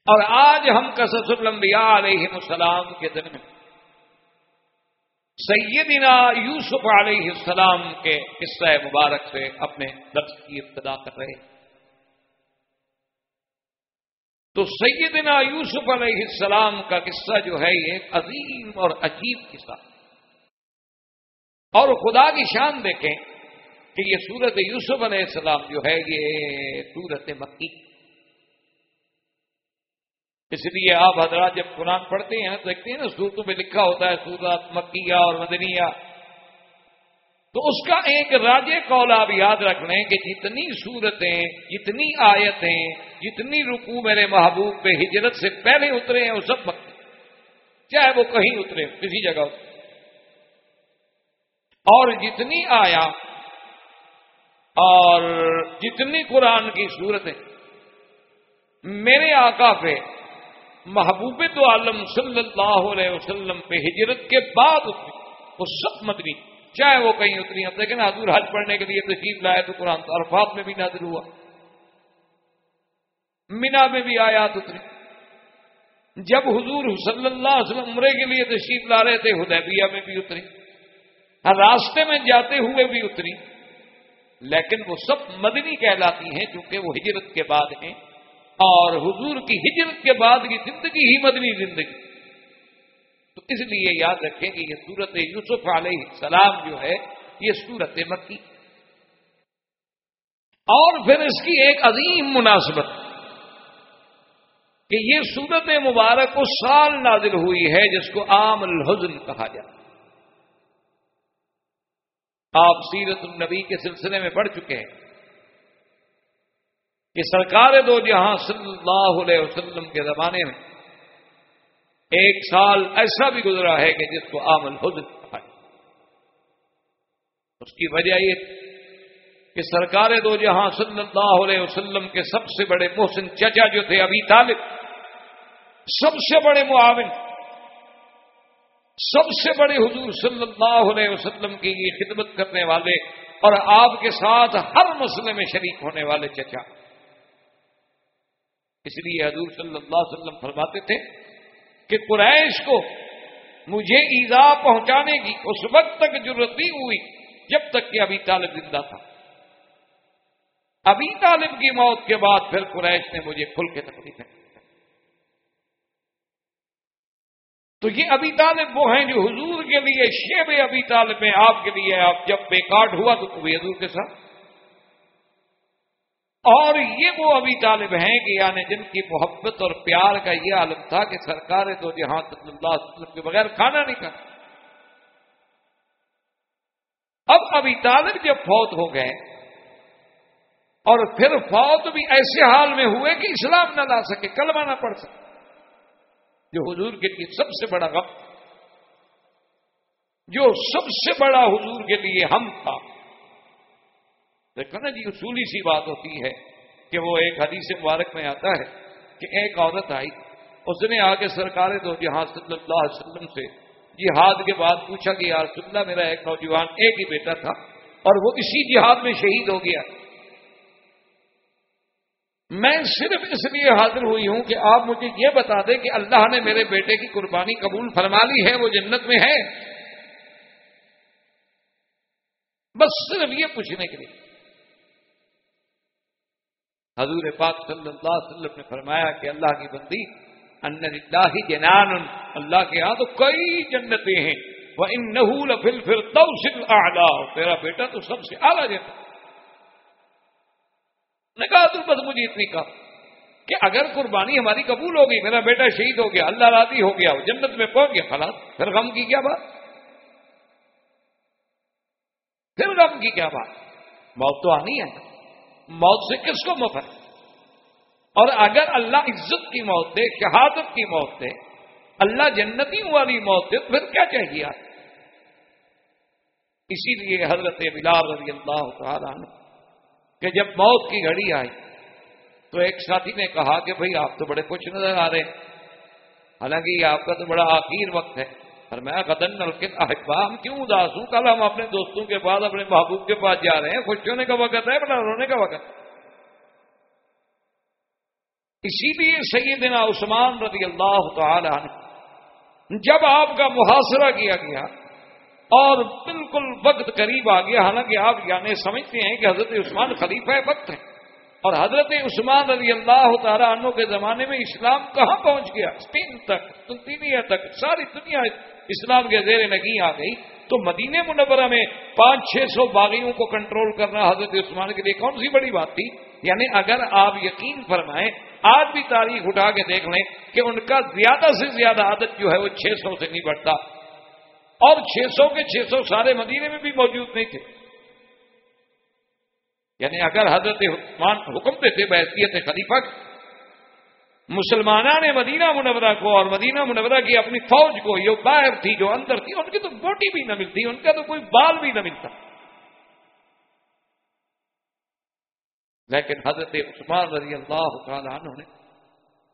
اور آج ہم قصص الانبیاء علیہ السلام کے دن میں سیدنا یوسف علیہ السلام کے قصہ مبارک سے اپنے درس کی ابتدا کر رہے ہیں۔ تو سیدنا یوسف علیہ السلام کا قصہ جو ہے یہ عظیم اور عجیب قصہ اور خدا کی شان دیکھیں کہ یہ سورت یوسف علیہ السلام جو ہے یہ سورت مکی۔ اس لیے آپ حضرات جب قرآن پڑھتے ہیں تو دیکھتے ہیں نا سورتوں میں لکھا ہوتا ہے سورت مکیہ اور مدنیہ۔ تو اس کا ایک راج قول آپ یاد رکھ لیں کہ جتنی صورتیں، جتنی آیتیں، جتنی رکو میرے محبوب پہ ہجرت سے پہلے اترے ہیں، وہ سب مکے چاہے وہ کہیں اترے کسی جگہ اترے اور جتنی آیا اور جتنی قرآن کی صورتیں۔ میرے آقا پہ، محبوب تو عالم صلی اللہ علیہ وسلم پہ ہجرت کے بعد وہ سب مدنی۔ چاہے وہ کہیں اتری اب دیکھیں حضور حج پڑھنے کے لیے تشریف لائے تو قرآن تو عرفات میں بھی نازل ہوا۔ مینا میں بھی آیات اتری۔ جب حضور صلی اللہ علیہ وسلم عمرے کے لیے تشریف لا رہے تھے، حدیبیہ میں بھی اتری۔ راستے میں جاتے ہوئے بھی اتری۔ لیکن وہ سب مدنی کہلاتی ہیں چونکہ وہ ہجرت کے بعد ہیں۔ اور حضور کی ہجرت کے بعد کی زندگی ہی مدنی زندگی۔ تو اس لیے یاد رکھیں کہ یہ سورت یوسف علیہ السلام جو ہے، یہ سورت مکی۔ اور پھر اس کی ایک عظیم مناسبت، کہ یہ سورت مبارک اس سال نازل ہوئی ہے جس کو عام الحزن کہا جاتا آپ سیرت النبی کے سلسلے میں پڑھ چکے ہیں کہ سرکار دو جہاں صلی اللہ علیہ وسلم کے زمانے میں ایک سال ایسا بھی گزرا ہے کہ جس کو عام الحزن کہا ہے اس کی وجہ یہ کہ سرکار دو جہاں صلی اللہ علیہ وسلم کے سب سے بڑے محسن چچا جو تھے ابھی طالب، سب سے بڑے معاون، سب سے بڑے حضور صلی اللہ علیہ وسلم کی یہ خدمت کرنے والے اور آپ کے ساتھ ہر مسئلے میں شریک ہونے والے چچا۔ اس لیے حضور صلی اللہ علیہ وسلم فرماتے تھے کہ قریش کو مجھے ایزا پہنچانے کی اس وقت تک ضرورت نہیں ہوئی، جب تک کہ ابھی طالب زندہ تھا۔ ابھی طالب کی موت کے بعد پھر قریش نے مجھے کھل کے تکلیف تو یہ ابھی طالب وہ ہیں جو حضور کے لیے شیب ابھی طالب میں آپ کے لیے آپ جب بے کاٹ ہوا تو بھی حضور کے ساتھ۔ اور یہ وہ ابھی طالب ہیں کہ یعنی جن کی محبت اور پیار کا یہ عالم تھا کہ سرکار تو جہاں صلی اللہ علیہ وسلم کے بغیر کھانا نہیں کھا اب ابھی طالب جب فوت ہو گئے اور پھر فوت بھی ایسے حال میں ہوئے کہ اسلام نہ لا سکے، کلمہ نہ پڑ سکے۔ جو حضور کے لیے سب سے بڑا غم، جو سب سے بڑا حضور کے لیے ہم تھا۔ دیکھو نا جی اصولی سی بات ہوتی ہے کہ وہ ایک حدیث مبارک میں آتا ہے کہ ایک عورت آئی، اس نے آگے سرکار دو جہاں صلی اللہ علیہ وسلم سے جہاد کے بعد پوچھا کہ یار اللہ، میرا ایک نوجوان ایک ہی بیٹا تھا اور وہ اسی جہاد میں شہید ہو گیا۔ میں صرف اس لیے حاضر ہوئی ہوں کہ آپ مجھے یہ بتا دیں کہ اللہ نے میرے بیٹے کی قربانی قبول فرما لی ہے، وہ جنت میں ہے۔ بس صرف یہ پوچھنے کے لیے۔ حضور پاک صلی اللہ علیہ وسلم نے فرمایا کہ اللہ کی بندی، ان اللہ جنان اللہ کے ہاں تو کئی جنتیں ہیں۔ وہ ان نحول فل پھر تو تیرا بیٹا تو سب سے اعلیٰ جنت نے کہا تو بس مجھے اتنی کہا کہ اگر قربانی ہماری قبول ہوگی میرا بیٹا شہید ہو گیا، اللہ راضی ہو گیا، وہ جنت میں پہنچ گیا، خلاص، پھر غم کی کیا بات؟ پھر غم کی کیا بات؟ موت تو آنی ہے۔ موت سے کس کو مفر اور اگر اللہ عزت کی موت دے، شہادت کی موت دے، اللہ جنتی والی موت دے تو پھر کیا چاہیے آپ؟ اسی لیے حضرت بلال رضی اللہ تعالیٰ عنہ کہ جب موت کی گھڑی آئی تو ایک ساتھی نے کہا کہ بھائی آپ تو بڑے خوش نظر آ رہے ہیں۔ حالانکہ یہ آپ کا تو بڑا آخر وقت ہے۔ اور میں قدن نلکن کیوں اداس ہوں؟ کل ہم اپنے دوستوں کے بعد اپنے محبوب کے پاس جا رہے ہیں، خوش ہونے کا وقت ہے، بڑا رونے کا وقت۔ اسی لیے سیدنا عثمان رضی اللہ تعالی عنہ، جب آپ کا محاصرہ کیا گیا اور بالکل وقت قریب آ گیا، حالانکہ آپ یعنی سمجھتے ہیں کہ حضرت عثمان خلیفہ وقت ہے۔ اور حضرت عثمان رضی اللہ تعالیٰ عنہ کے زمانے میں اسلام کہاں پہنچ گیا؟ اسپین تک تنتینیا تک، ساری دنیا اسلام کے زیر نگی آ گئی تو مدینہ منورہ میں پانچ چھ سو باغیوں کو کنٹرول کرنا حضرت عثمان کے لیے کون سی بڑی بات تھی؟ یعنی اگر آپ یقین فرمائیں، آج بھی تاریخ اٹھا کے دیکھ لیں کہ ان کا زیادہ سے زیادہ عادت جو ہے وہ چھ سو سے نہیں بڑھتا۔ اور چھ سو کے چھ سو سارے مدینے میں بھی موجود نہیں تھے۔ یعنی اگر حضرت عثمان حکم دیتے بحثیت خلیفہ مسلمانہ نے مدینہ منورہ کو اور مدینہ منورہ کی اپنی فوج کو یہ باہر تھی، جو اندر تھی، ان کی تو بوٹی بھی نہ ملتی، ان کا تو کوئی بال بھی نہ ملتا۔ لیکن حضرت عثمان رضی اللہ تعالیٰ عنہ نے،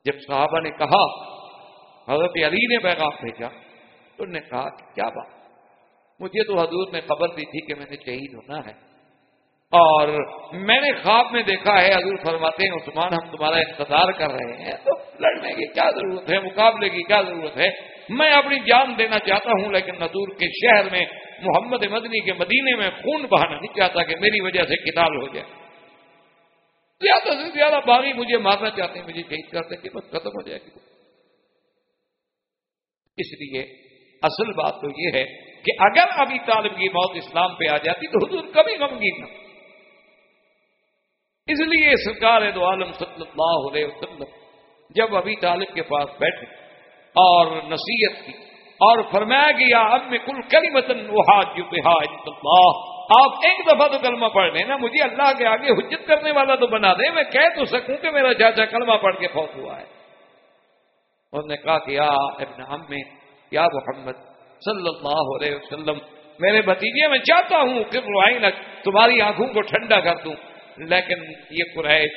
جب صحابہ نے کہا، حضرت علی نے پیغام بھیجا، تو انہوں نے کہا کہ کیا بات؟ مجھے تو حضور نے خبر دی تھی کہ میں نے شہید ہونا ہے۔ اور میں نے خواب میں دیکھا ہے، حضور فرماتے ہیں، عثمان، ہم تمہارا انتظار کر رہے ہیں۔ تو لڑنے کی کیا ضرورت ہے؟ مقابلے کی کیا ضرورت ہے؟ میں اپنی جان دینا چاہتا ہوں، لیکن نظور کے شہر میں، محمد مدنی کے مدینے میں خون بہانا نہیں چاہتا کہ میری وجہ سے کتاب ہو جائے۔ زیادہ سے زیادہ باغی مجھے مارنا چاہتے ہیں، مجھے شہید کرتے کہ بس ختم ہو جائے۔ گی اس لیے اصل بات تو یہ ہے کہ اگر ابھی طالب کی موت اسلام پہ آ جاتی تو حضور کبھی غمگین نہ اس لیے سرکار دو عالم صلی اللہ علیہ وسلم جب ابھی طالب کے پاس بیٹھے اور نصیحت کی اور فرمایا گیا اب میں کل کری متن اللہ، آپ ایک دفعہ تو کلمہ پڑھ لیں نا مجھے اللہ کے آگے حجت کرنے والا تو بنا دیں میں کہہ تو سکوں کہ میرا چاچا کلمہ پڑھ کے فوت ہوا ہے۔ انہوں نے کہا کہ ابن ہم میں یا محمد صلی اللہ علیہ وسلم، میرے بھتیجے، میں چاہتا ہوں کہ تمہاری آنکھوں کو ٹھنڈا کر دوں۔ لیکن یہ قریش،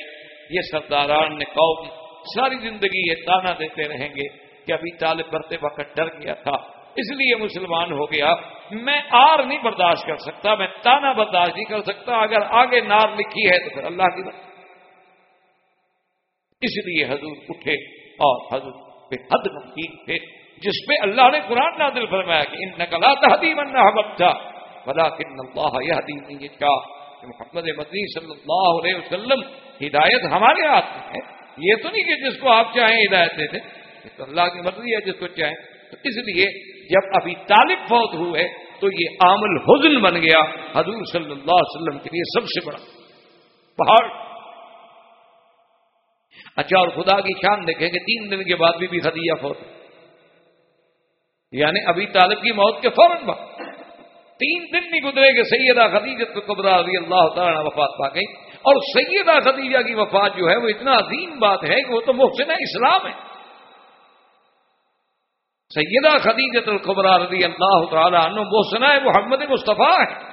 یہ سرداران نے قوم ساری زندگی یہ تانا دیتے رہیں گے کہ ابھی طالب بڑھتے وقت ڈر گیا تھا۔ اس لیے مسلمان ہو گیا۔ میں آر نہیں برداشت کر سکتا، میں تانا برداشت نہیں کر سکتا۔ اگر آگے نار لکھی ہے تو پھر اللہ کی بات۔ اس لیے حضور اٹھے اور حضور پہ حد نمکین تھے، جس پہ اللہ نے قرآن نادل فرمایا کہ ان نقلا تحدی من حمد تھا بلا کن اللہ یہ نہیں کہ محمد مدنی صلی اللہ علیہ وسلم ہدایت ہمارے ہاتھ میں ہے۔ یہ تو نہیں کہ جس کو آپ چاہیں ہدایت دے دیں۔ یہ تو اللہ کی مرضی ہے جس کو چاہیں۔ تو اس لیے جب ابھی طالب فوت ہوئے تو یہ عامل حزن بن گیا حضور صلی اللہ علیہ وسلم کے لیے سب سے بڑا۔ پہاڑ۔ اچھا اور خدا کی شان دیکھیں کہ تین دن کے بعد بھی بھی خدیجہ فوت یعنی ابھی طالب کی موت کے فوراً بعد۔ تین دن نہیں گزرے کہ سیدہ خدیجت قبرا رضی اللہ تعالیٰ وفات پا گئی اور سیدہ خدیجہ کی وفات جو ہے، وہ اتنا عظیم بات ہے کہ وہ تو محسن اسلام ہے۔ سیدہ خدیجت القبرا رضی اللہ تعالیٰ عنہ محسنہ محمد مصطفیٰ ہے۔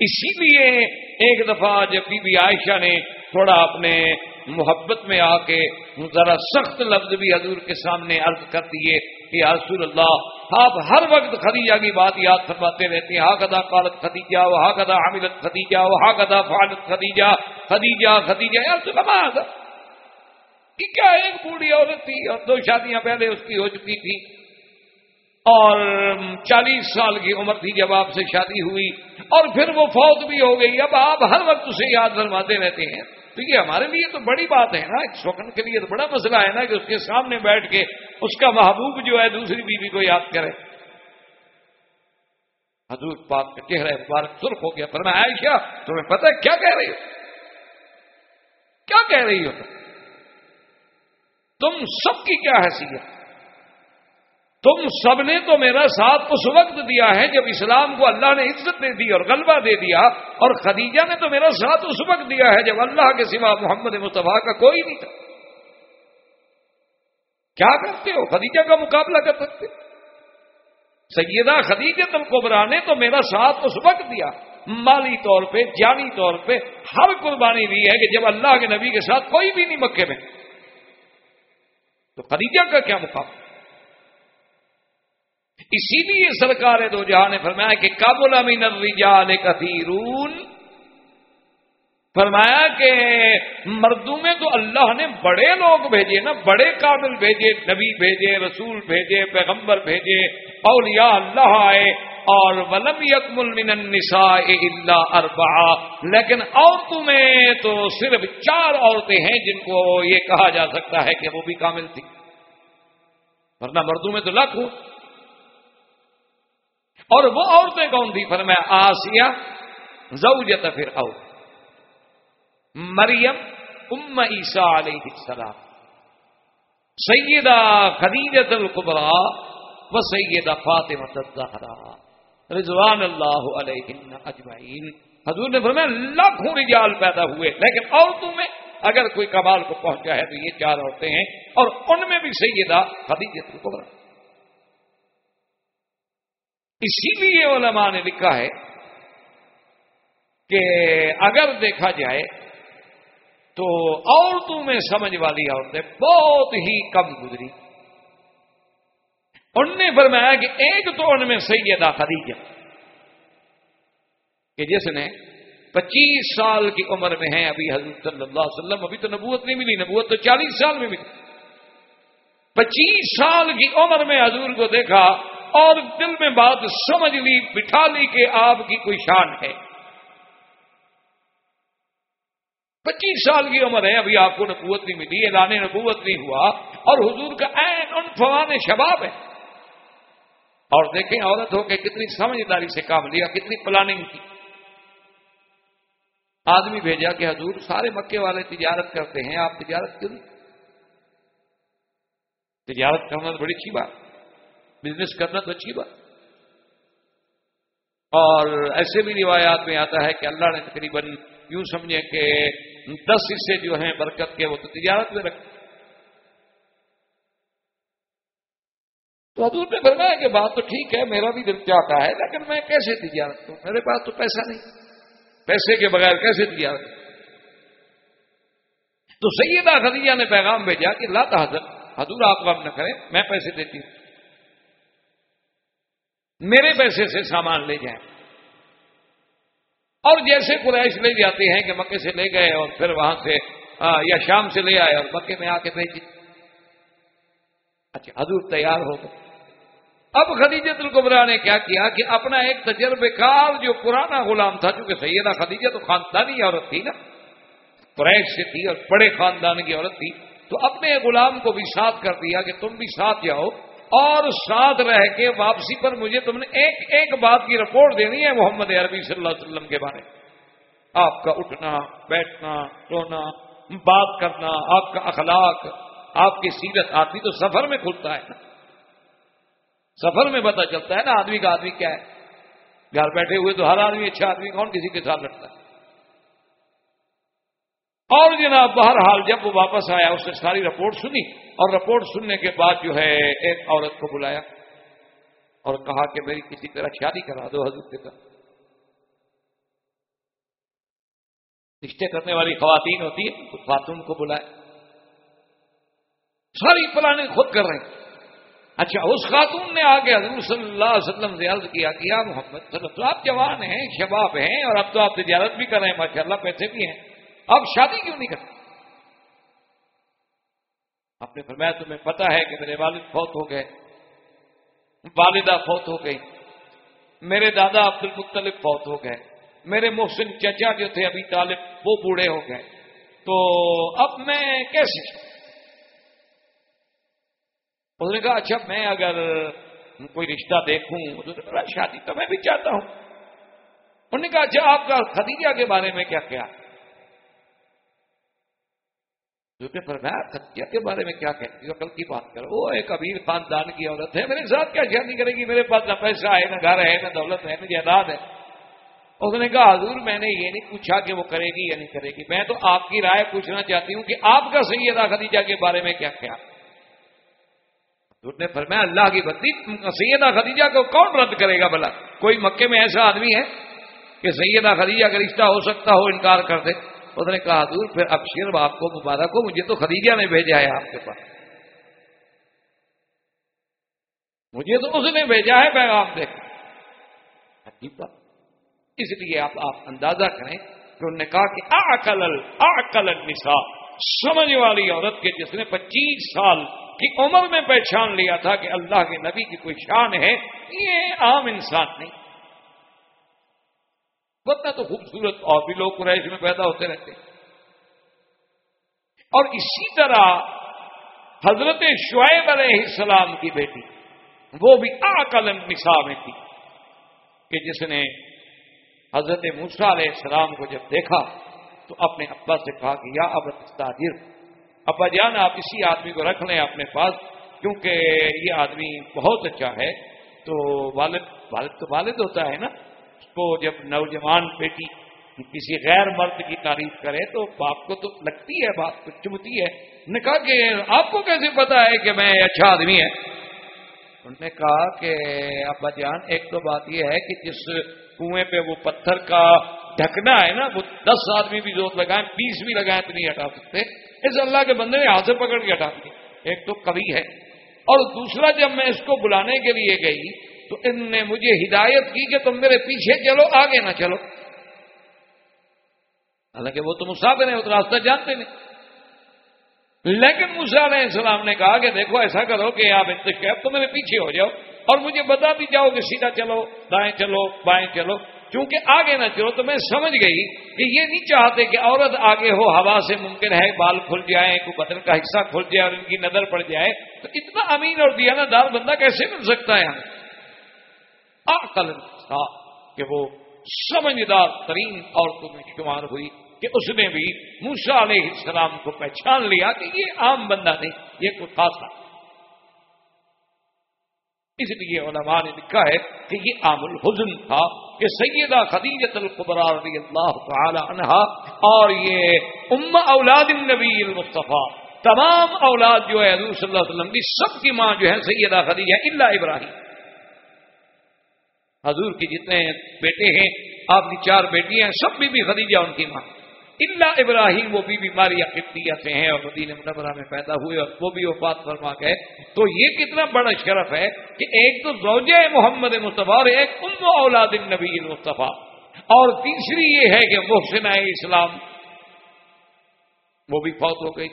اسی لیے ایک دفعہ جب بی بی عائشہ نے تھوڑا اپنے محبت میں آ کے ذرا سخت لفظ بھی حضور کے سامنے عرض کر دیے۔ کہ رسول اللہ، آپ ہر وقت خدیجہ کی بات یاد فرماتے رہتے ہیں۔ ہا کدا قالت خدیجہ، وہاں کدا حاملت خدیجہ، وہاں کدا فالت خدیجہ خدیجہ خدیجہ۔ یا ہاں کہ کیا ایک بوڑھی عورت تھی اور دو شادیاں پہلے اس کی ہو چکی تھی۔ اور چالیس سال کی عمر تھی جب آپ سے شادی ہوئی۔ اور پھر وہ فوت بھی ہو گئی۔ اب آپ ہر وقت اسے یاد فرماتے رہتے ہیں۔ تو یہ ہمارے لیے تو بڑی بات ہے نا ایک شوکن کے لیے تو بڑا مسئلہ ہے نا کہ اس کے سامنے بیٹھ کے اس کا محبوب جو ہے دوسری بیوی کو یاد کرے۔ حضور پاک کا چہرہ مبارک سرخ ہو گیا پر میں عائشہ، تمہیں پتہ ہے کیا کہہ رہی ہو؟ کیا کہہ رہی ہو تم سب کی کیا حیثیت؟ تم سب نے تو میرا ساتھ اس وقت دیا ہے جب اسلام کو اللہ نے عزت دے دی اور غلبہ دے دیا اور خدیجہ نے تو میرا ساتھ اس وقت دیا ہے جب اللہ کے سوا محمد مصطفیٰ کا کوئی نہیں تھا۔ کیا کرتے ہو؟ خدیجہ کا مقابلہ کر سکتے۔ سیدہ خدیجہ القبرا نے تو میرا ساتھ اس وقت دیا۔ مالی طور پہ، جانی طور پہ ہر قربانی دی ہے کہ جب اللہ کے نبی کے ساتھ کوئی بھی نہیں مکے میں۔ تو خدیجہ کا کیا مقابلہ؟ اسی لیے سرکار دو جہاں نے فرمایا کہ کابل امین الرجال کثیرون۔ فرمایا کہ مردوں میں تو اللہ نے بڑے لوگ بھیجے نا بڑے قابل بھیجے، نبی بھیجے، رسول بھیجے، پیغمبر بھیجے، اولیاء اللہ آئے، اور ولم یکمل من النساء الا اربع لیکن عورتوں میں تو صرف چار عورتیں ہیں جن کو یہ کہا جا سکتا ہے کہ وہ بھی کامل تھی ورنہ مردوں میں تو لاکھ ہو اور وہ عورتیں کون تھی فرمایا، آسیہ، زوجت پھر او مریم، ام عیسیٰ علیہ السلام۔ سیدہ خدیجت القبرا و سیدہ فاطمہ الزہرا۔ رضوان اللہ علیہ اجمعین۔ حضور نے فرمایا، لاکھوں رجال پیدا ہوئے۔ لیکن عورتوں میں اگر کوئی کمال کو پہنچا ہے تو یہ چار عورتیں ہیں اور ان میں بھی سیدہ خدیجت القبرا اسی لیے علماء نے لکھا ہے کہ اگر دیکھا جائے تو عورتوں میں سمجھ والی عورتیں بہت ہی کم گزری۔ ان نے فرمایا کہ ایک تو ان میں سیدہ خدیجہ، کہ جس نے پچیس سال کی عمر میں ہے ابھی حضرت صلی اللہ علیہ وسلم، ابھی تو نبوت نہیں ملی، نبوت تو چالیس سال میں ملی۔ پچیس سال کی عمر میں حضور کو دیکھا اور دل میں بات سمجھ لی، بٹھا لی کہ آپ کی کوئی شان ہے۔ پچیس سال کی عمر ہے، ابھی آپ کو نبوت نہیں ملی، اعلان نبوت نہیں ہوا، اور حضور کا این ان فوان شباب ہے۔ اور دیکھیں عورت ہو کے کتنی سمجھداری سے کام لیا، کتنی پلاننگ کی۔ آدمی بھیجا کہ حضور سارے مکے والے تجارت کرتے ہیں، آپ تجارت کیوں تجارت کرنا تو مطلب بڑی اچھی بات۔ بزنس کرنا تو اچھی بات۔ اور ایسے بھی روایات میں آتا ہے کہ اللہ نے تقریباً یوں سمجھے کہ دس حصے جو ہیں برکت کے وہ تو تجارت میں رکھتے تو حضور نے فرمایا کہ بات تو ٹھیک ہے، میرا بھی دل چاہتا ہے، لیکن میں کیسے تجارت کروں؟ میرے پاس تو پیسہ نہیں۔ پیسے کے بغیر کیسے تجارت تو سیدہ خدیجہ نے پیغام بھیجا کہ اللہ حضرت حضور آپ کام نہ کریں، میں پیسے دیتی ہوں۔ میرے پیسے سے سامان لے جائیں۔ اور جیسے قریش لے جاتے ہیں کہ مکے سے لے گئے اور پھر وہاں سے یا شام سے لے آئے اور مکے میں آ کے بھیجی اچھا حضور تیار ہو گئے۔ اب خدیجت القبرا نے کیا کیا کہ اپنا ایک تجربے کار جو پرانا غلام تھا، چونکہ سیدہ خدیجہ تو خاندانی عورت تھی نا، قریش سے تھی اور بڑے خاندان کی عورت تھی، تو اپنے غلام کو بھی ساتھ کر دیا کہ تم بھی ساتھ جاؤ۔ اور ساتھ رہ کے واپسی پر مجھے تم نے ایک ایک بات کی رپورٹ دینی ہے محمد عربی صلی اللہ علیہ وسلم کے بارے۔ میں آپ کا اٹھنا، بیٹھنا سونا بات کرنا، آپ کا اخلاق، آپ کی سیرت آدمی تو سفر میں کھلتا ہے۔ نا سفر میں پتا چلتا ہے نا آدمی کا آدمی کیا ہے۔ گھر بیٹھے ہوئے تو ہر آدمی اچھا آدمی، کون کسی کے ساتھ لڑتا ہے؟ اور جناب بہرحال جب وہ واپس آیا، اس نے ساری رپورٹ سنی اور رپورٹ سننے کے بعد جو ہے ایک عورت کو بلایا اور کہا کہ میری کسی طرح شادی کرا دو حضرت کے ساتھ۔ رشتے کرنے والی خواتین ہوتی ہیں، تو خاتون کو بلائے۔ ساری پلاننگ خود کر رہے ہیں۔ اچھا اس خاتون نے آگے حضور صلی اللہ علیہ وسلم سے عرض کیا کہ محمد صلی اللہ آپ جوان ہیں، شباب ہیں اور اب تو آپ تجارت بھی کر رہے ہیں ماشاء اللہ پیسے بھی ہیں۔ اب شادی کیوں نہیں کرتے؟ آپ نے فرمایا، تمہیں پتا ہے کہ میرے والد فوت ہو گئے۔ والدہ فوت ہو گئی۔ میرے دادا عبد المختلف فوت ہو گئے۔ میرے محسن چچا جو تھے ابھی طالب، وہ بوڑھے ہو گئے۔ تو اب میں کیسے اس نے کہا اچھا میں اگر کوئی رشتہ دیکھوں تو شادی تو میں بھی چاہتا ہوں۔ انہوں نے کہا اچھا آپ کا خدیجہ کے بارے میں کیا کیا فرمایا خدیجہ کے بارے میں کیا کہتی کل کی بات کرو. وہ ایک امیر خاندان کی عورت ہے۔ میرے ساتھ کیا شادی کرے گی؟ میرے پاس نہ پیسہ ہے، نہ گھر ہے، نہ دولت ہے نہ جائیداد ہے۔ اس نے کہا، حضور، میں نے یہ نہیں پوچھا کہ وہ کرے گی یا نہیں کرے گی۔ میں تو آپ کی رائے پوچھنا چاہتی ہوں کہ آپ کا سیدہ خدیجہ کے بارے میں کیا کیا حضور نے فرمایا، اللہ کی بندی، سیدہ خدیجہ کو کون رد کرے گا بلا کوئی مکے میں ایسا آدمی ہے کہ سیدہ خدیجہ کا رشتہ ہو سکتا ہو، انکار کر دے۔ اس نے کہا، حضور، پھر اب آپ کو، مبارک ہو مجھے تو خدیجہ نے بھیجا ہے آپ کے پاس۔ مجھے تو اس نے بھیجا ہے پیغام دیکھ اس لیے آپ آپ اندازہ کریں کہ انہوں نے کہا کہ آکل آکل نسا سمجھ والی عورت کے جس نے پچیس سال کی عمر میں پہچان لیا تھا کہ اللہ کے نبی کی کوئی شان ہے، یہ عام انسان نہیں۔ ورنہ تو خوبصورت اور بھی لوگ قریش میں پیدا ہوتے رہتے اور اسی طرح حضرت شعیب علیہ السلام کی بیٹی، وہ بھی آکلن نسا میں تھی، کہ جس نے حضرت موسا علیہ السلام کو جب دیکھا تو اپنے ابا سے کہا کہ یا اب تاجر ابا جان، آپ اسی آدمی کو رکھ لیں اپنے پاس، کیونکہ یہ آدمی بہت اچھا ہے، تو والد والد تو والد ہوتا ہے نا کو جب نوجوان بیٹی کسی غیر مرد کی تعریف کرے تو باپ کو تو لگتی ہے، باپ کو چمتی ہے۔ نے کہا کہ آپ کو کیسے پتا ہے کہ میں اچھا آدمی ہے؟ انہوں نے کہا کہ ابا جان، ایک تو بات یہ ہے کہ جس کنویں پہ وہ پتھر کا ڈھکنا ہے نا، وہ دس آدمی بھی زور لگائیں، بیس بھی لگائیں تو نہیں ہٹا سکتے۔ اس اللہ کے بندے نے ہاتھ سے پکڑ کے ہٹا دیا۔ ایک تو کبھی ہے۔ اور دوسرا، جب میں اس کو بلانے کے لیے گئی تو ان نے مجھے ہدایت کی کہ تم میرے پیچھے چلو، آگے نہ چلو۔ حالانکہ وہ تو مسافر ہیں وہ تو راستہ جانتے نہیں۔ لیکن مسا علیہ السلام نے کہا کہ دیکھو، ایسا کرو کہ آپ انتخاب تو میرے پیچھے ہو جاؤ اور مجھے بتا بھی جاؤ کہ سیدھا چلو، دائیں چلو، بائیں چلو۔ کیونکہ آگے نہ چلو تو میں سمجھ گئی کہ یہ نہیں چاہتے کہ عورت آگے ہو، ہوا سے ممکن ہے، بال کھل جائے کوئی بدن کا حصہ کھل جائے اور ان کی نظر پڑ جائے۔ تو اتنا امین اور دیا دار بندہ کیسے مل سکتا ہے؟ عقل تھا کہ وہ سمجھدار ترین عورتوں میں شمار ہوئی، کہ اس نے بھی موسا علیہ السلام کو پہچان لیا کہ یہ عام بندہ نہیں، یہ کوئی خاص تھا اس لیے علماء نے لکھا ہے کہ یہ عام الحزن تھا کہ سیدہ خدیجت القبرا رضی اللہ تعالی عنہا اور یہ ام اولاد النبی المصطفیٰ، تمام اولاد جو ہے حضور صلی اللہ علیہ وسلم کی سب کی ماں جو ہے سیدہ خدیجہ اللہ ابراہیم۔ حضور کی جتنے بیٹے ہیں، آپ کی چار بیٹیاں ہیں، سب بی بی خدیجہ ان کی ماں۔ اللہ ابراہیم وہ بھی بیماری قبطیہ سے ہیں اور مدین منورہ میں پیدا ہوئے اور وہ بھی وفات فرما گئے۔ تو یہ کتنا بڑا شرف ہے کہ ایک تو زوجہ محمد مصطفیٰ اور ایک ام اولاد النبی المصطفیٰ۔ اور تیسری یہ ہے کہ محسن اسلام وہ بھی فوت ہو گئی۔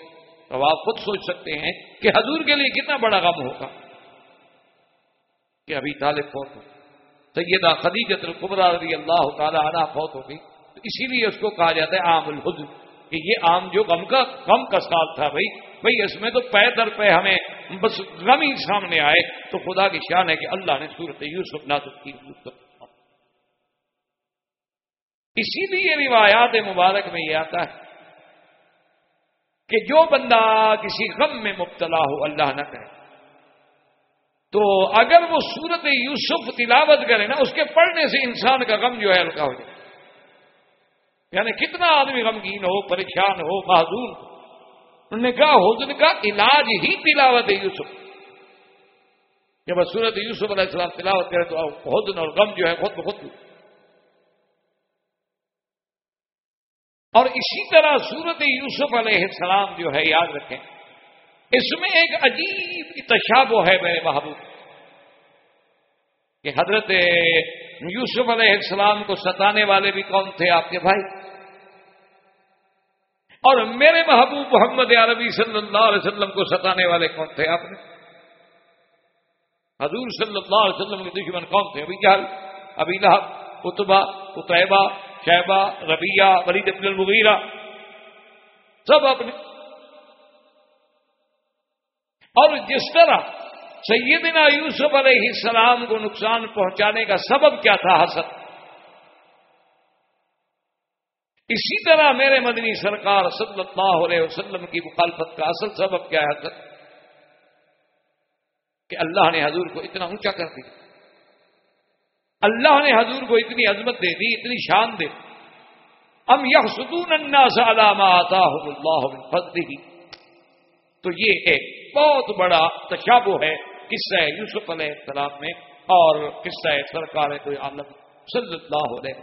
تو آپ خود سوچ سکتے ہیں کہ حضور کے لیے کتنا بڑا غم ہوگا کہ ابھی طالب فوت ہو۔ سیدہ خدیجت القبرا رضی اللہ تعالی عنہ فوت ہو گئی۔ تو اسی لیے اس کو کہا جاتا ہے عام الحزن کہ یہ عام جو غم کا غم کا سال تھا بھائی۔ بھائی، اس میں تو پے در پہ ہمیں بس غم ہی سامنے آئے۔ تو خدا کی شان ہے کہ اللہ نے صورت یوسف نازک کی۔ اسی لیے روایات مبارک میں یہ آتا ہے کہ جو بندہ کسی غم میں مبتلا ہو، اللہ نہ کرے تو اگر وہ سورت یوسف تلاوت کرے نا، اس کے پڑھنے سے انسان کا غم جو ہے ہلکا ہو جائے۔ یعنی کتنا آدمی غمگین ہو، پریشان ہو، معذور ہو۔ انہوں نے کہا حزن کا علاج ہی تلاوت ہے یوسف۔ جب سورت یوسف علیہ السلام تلاوت کرے تو حزن اور غم جو ہے خود بخود اور اسی طرح سورت یوسف علیہ السلام جو ہے، یاد رکھیں۔ اس میں ایک عجیب تشابو ہے میرے محبوب۔ کہ حضرت یوسف علیہ السلام کو ستانے والے بھی کون تھے آپ کے بھائی؟ اور میرے محبوب محمد عربی صلی اللہ علیہ وسلم کو ستانے والے کون تھے آپ نے؟ حضور صلی اللہ علیہ وسلم کے دشمن کون تھے؟ ابھی جہل ابھی لہب اتبا اتبا شہبہ ربیہ ولید ابن المغیرہ۔ سب اپنے اور جس طرح سیدنا یوسف علیہ السلام کو نقصان پہنچانے کا سبب کیا تھا حسد، اسی طرح میرے مدنی سرکار صلی اللہ علیہ وسلم کی مخالفت کا اصل سبب کیا ہے حضرت کہ اللہ نے حضور کو اتنا اونچا کر دیا۔ اللہ نے حضور کو اتنی عظمت دے دی، اتنی شان دے۔ ہم یہ ستون آتا اللہ فضل تو یہ ایک بہت بڑا تشابو ہے قصہ یوسف علیہ السلام میں اور قصہ سرکار کوئی عالم صلی اللہ علیہ